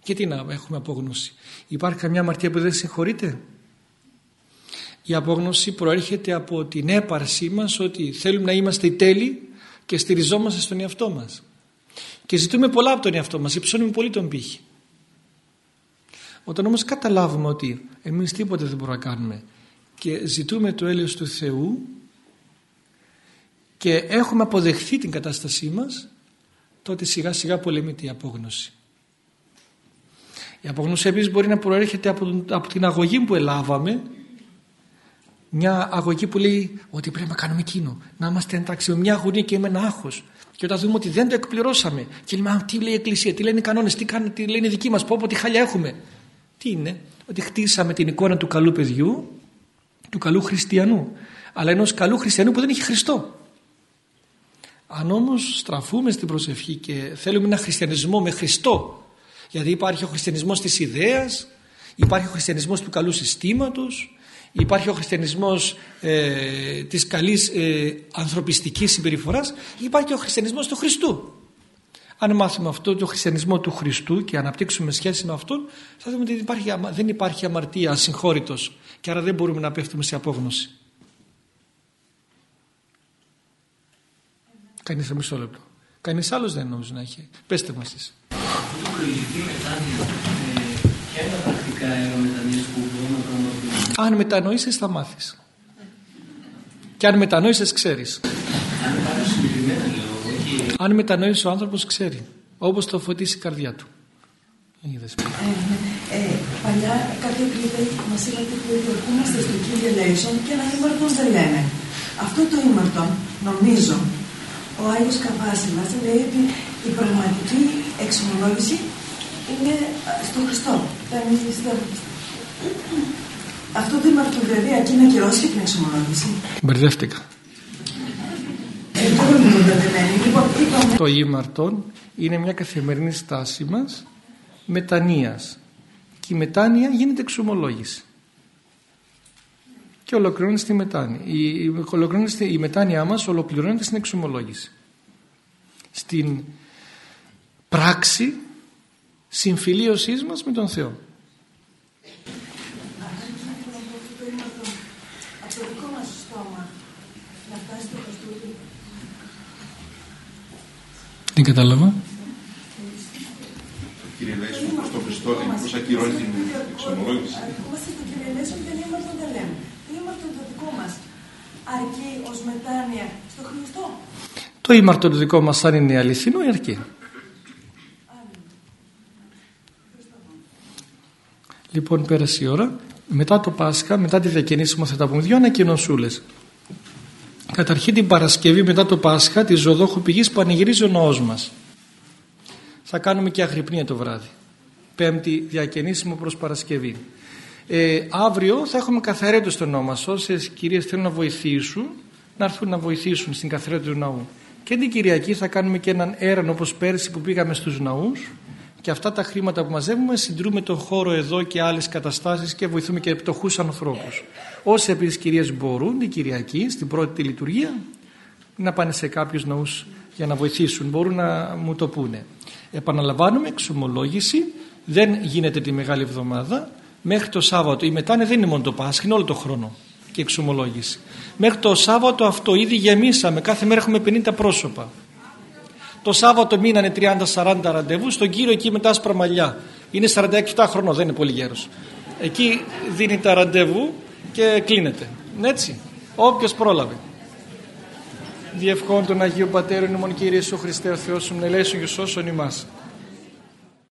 Και τι να έχουμε απόγνωση. Υπάρχει καμιά αμαρτία που δεν συγχωρείται; Η απόγνωση προέρχεται από την έπαρσή μας ότι θέλουμε να είμαστε οι τέλειοι και στηριζόμαστε στον εαυτό μας. Και ζητούμε πολλά από τον εαυτό μας, υψώνουμε πολύ τον πύχη. Όταν όμως καταλάβουμε ότι εμείς τίποτε δεν μπορούμε να κάνουμε και ζητούμε το έλεος του Θεού και έχουμε αποδεχθεί την κατάστασή μας τότε σιγά σιγά πολεμείται η απόγνωση. Η απόγνωση επίσης μπορεί να προέρχεται από, από την αγωγή που ελάβαμε. Μια αγωγή που λέει ότι πρέπει να κάνουμε εκείνο να είμαστε εντάξει με μια αγωνία και με ένα άγχος. Και όταν δούμε ότι δεν το εκπληρώσαμε και λέμε τι λέει η Εκκλησία, τι λένε οι κανόνες, τι, κάνει, τι λένε οι δικοί μας, πω πω τι χάλια έχουμε τι είναι, ότι χτίσαμε την εικόνα του καλού παιδιού, του καλού χριστιανού, αλλά ενός καλού χριστιανού που δεν έχει Χριστό. Αν όμως στραφούμε στην προσευχή και θέλουμε ένα χριστιανισμό με Χριστό, γιατί υπάρχει ο χριστιανισμός της ιδέας, υπάρχει ο χριστιανισμός του καλού συστήματος, υπάρχει ο χριστιανισμός ε, της καλής ε, ανθρωπιστικής συμπεριφοράς, υπάρχει ο χριστιανισμός του Χριστού. Αν μάθουμε αυτό το χριστιανισμό του Χριστού και αναπτύξουμε σχέση με αυτόν, θα δούμε ότι δεν υπάρχει, δεν υπάρχει αμαρτία ασυγχώρητος και άρα δεν μπορούμε να πέφτουμε σε απόγνωση. Κανείς μισό λεπτό. Κανείς άλλος δεν νομίζω να έχει. Πέστε μας εσείς. Αν μετανοήσεις θα μάθεις. Και αν μετανόησες ξέρεις. Αν μετανόησε ο άνθρωπος ξέρει. Όπως το φωτίσει η καρδιά του. Είδες. Ε, ναι. ε, παλιά κάποια κλειδί μας είπατε ότι ερχόμαστε στο Κύριε Λέισον και ένα ήμαρτον δεν λέμε. Αυτό το ήμαρτον, νομίζω, ο Άγιος Καβάσιλας λέει ότι η πραγματική εξομολόγηση είναι στον Χριστό. Αυτό το ήμαρτον δηλαδή εκεί να κυρώσει και την εξομολόγηση. Μπερδεύτηκα. Ε, λοιπόν, το ήμαρτον είναι μια καθημερινή στάση μας μετανοίας και η μετάνοια γίνεται εξομολόγηση. Και ολοκληρώνεται στη μετάνοια. Η, η, η μετάνοια μας ολοκληρώνεται στην εξομολόγηση. Στην πράξη συμφιλίωσής μας με τον Θεό Δεν κατάλαβα. Κύριε Λέσου, στο Χριστό πώς ακυρώνει την εξομολόγηση. Είμαστε το Κύριε Λέσου και δεν είμαστε δεν λέμε. Ήμαρτον το δικό μας αρκεί ως μετάνοια στο Χριστό. Το ήμαρτο το δικό μας αν είναι αληθινό αρκεί. Λοιπόν πέρασε η ώρα. Μετά το Πάσχα, μετά τη διακαινήσιμο θα τα πούμε δύο ανακοινωσούλες. Καταρχήν την Παρασκευή μετά το Πάσχα της Ζωδόχου Πηγής που ανηγυρίζει ο ναός μας. Θα κάνουμε και αγρυπνία το βράδυ. Πέμπτη διακαινήσιμο προς Παρασκευή. Ε, αύριο θα έχουμε καθαρέτο στο ναό μας. Όσες κυρίες θέλουν να βοηθήσουν, να έρθουν να βοηθήσουν στην καθαρέτο του ναού. Και την Κυριακή θα κάνουμε και έναν έρανο όπως πέρσι που πήγαμε στους ναούς και αυτά τα χρήματα που μαζεύουμε συντρούμε τον χώρο εδώ και άλλες καταστάσεις και βοηθούμε και πτωχούς ανθρώπους. Όσοι επίσης κυρίες μπορούν την Κυριακή στην πρώτη τη λειτουργία να πάνε σε κάποιους ναούς για να βοηθήσουν, μπορούν να μου το πούνε. Επαναλαμβάνουμε, εξομολόγηση δεν γίνεται τη Μεγάλη Εβδομάδα μέχρι το Σάββατο. Η μετάνοια δεν είναι μόνο το Πάσχα, είναι όλο το χρόνο και εξομολόγηση. Μέχρι το Σάββατο αυτό ήδη γεμίσαμε, κάθε μέρα έχουμε 50 πρόσωπα. Το Σάββατο μείνανε 30-40 ραντεβού. Στον κύριο εκεί μετά άσπρα μαλλιά. Είναι 46-7 χρονών, δεν είναι πολύ γέρος. Εκεί δίνει τα ραντεβού και κλείνεται. Έτσι. Όποιος πρόλαβε. Διευχών των Αγίου Πατέρων ημών Κύριε Σου Χριστέ ο Θεός σου, και σώσον ημάς.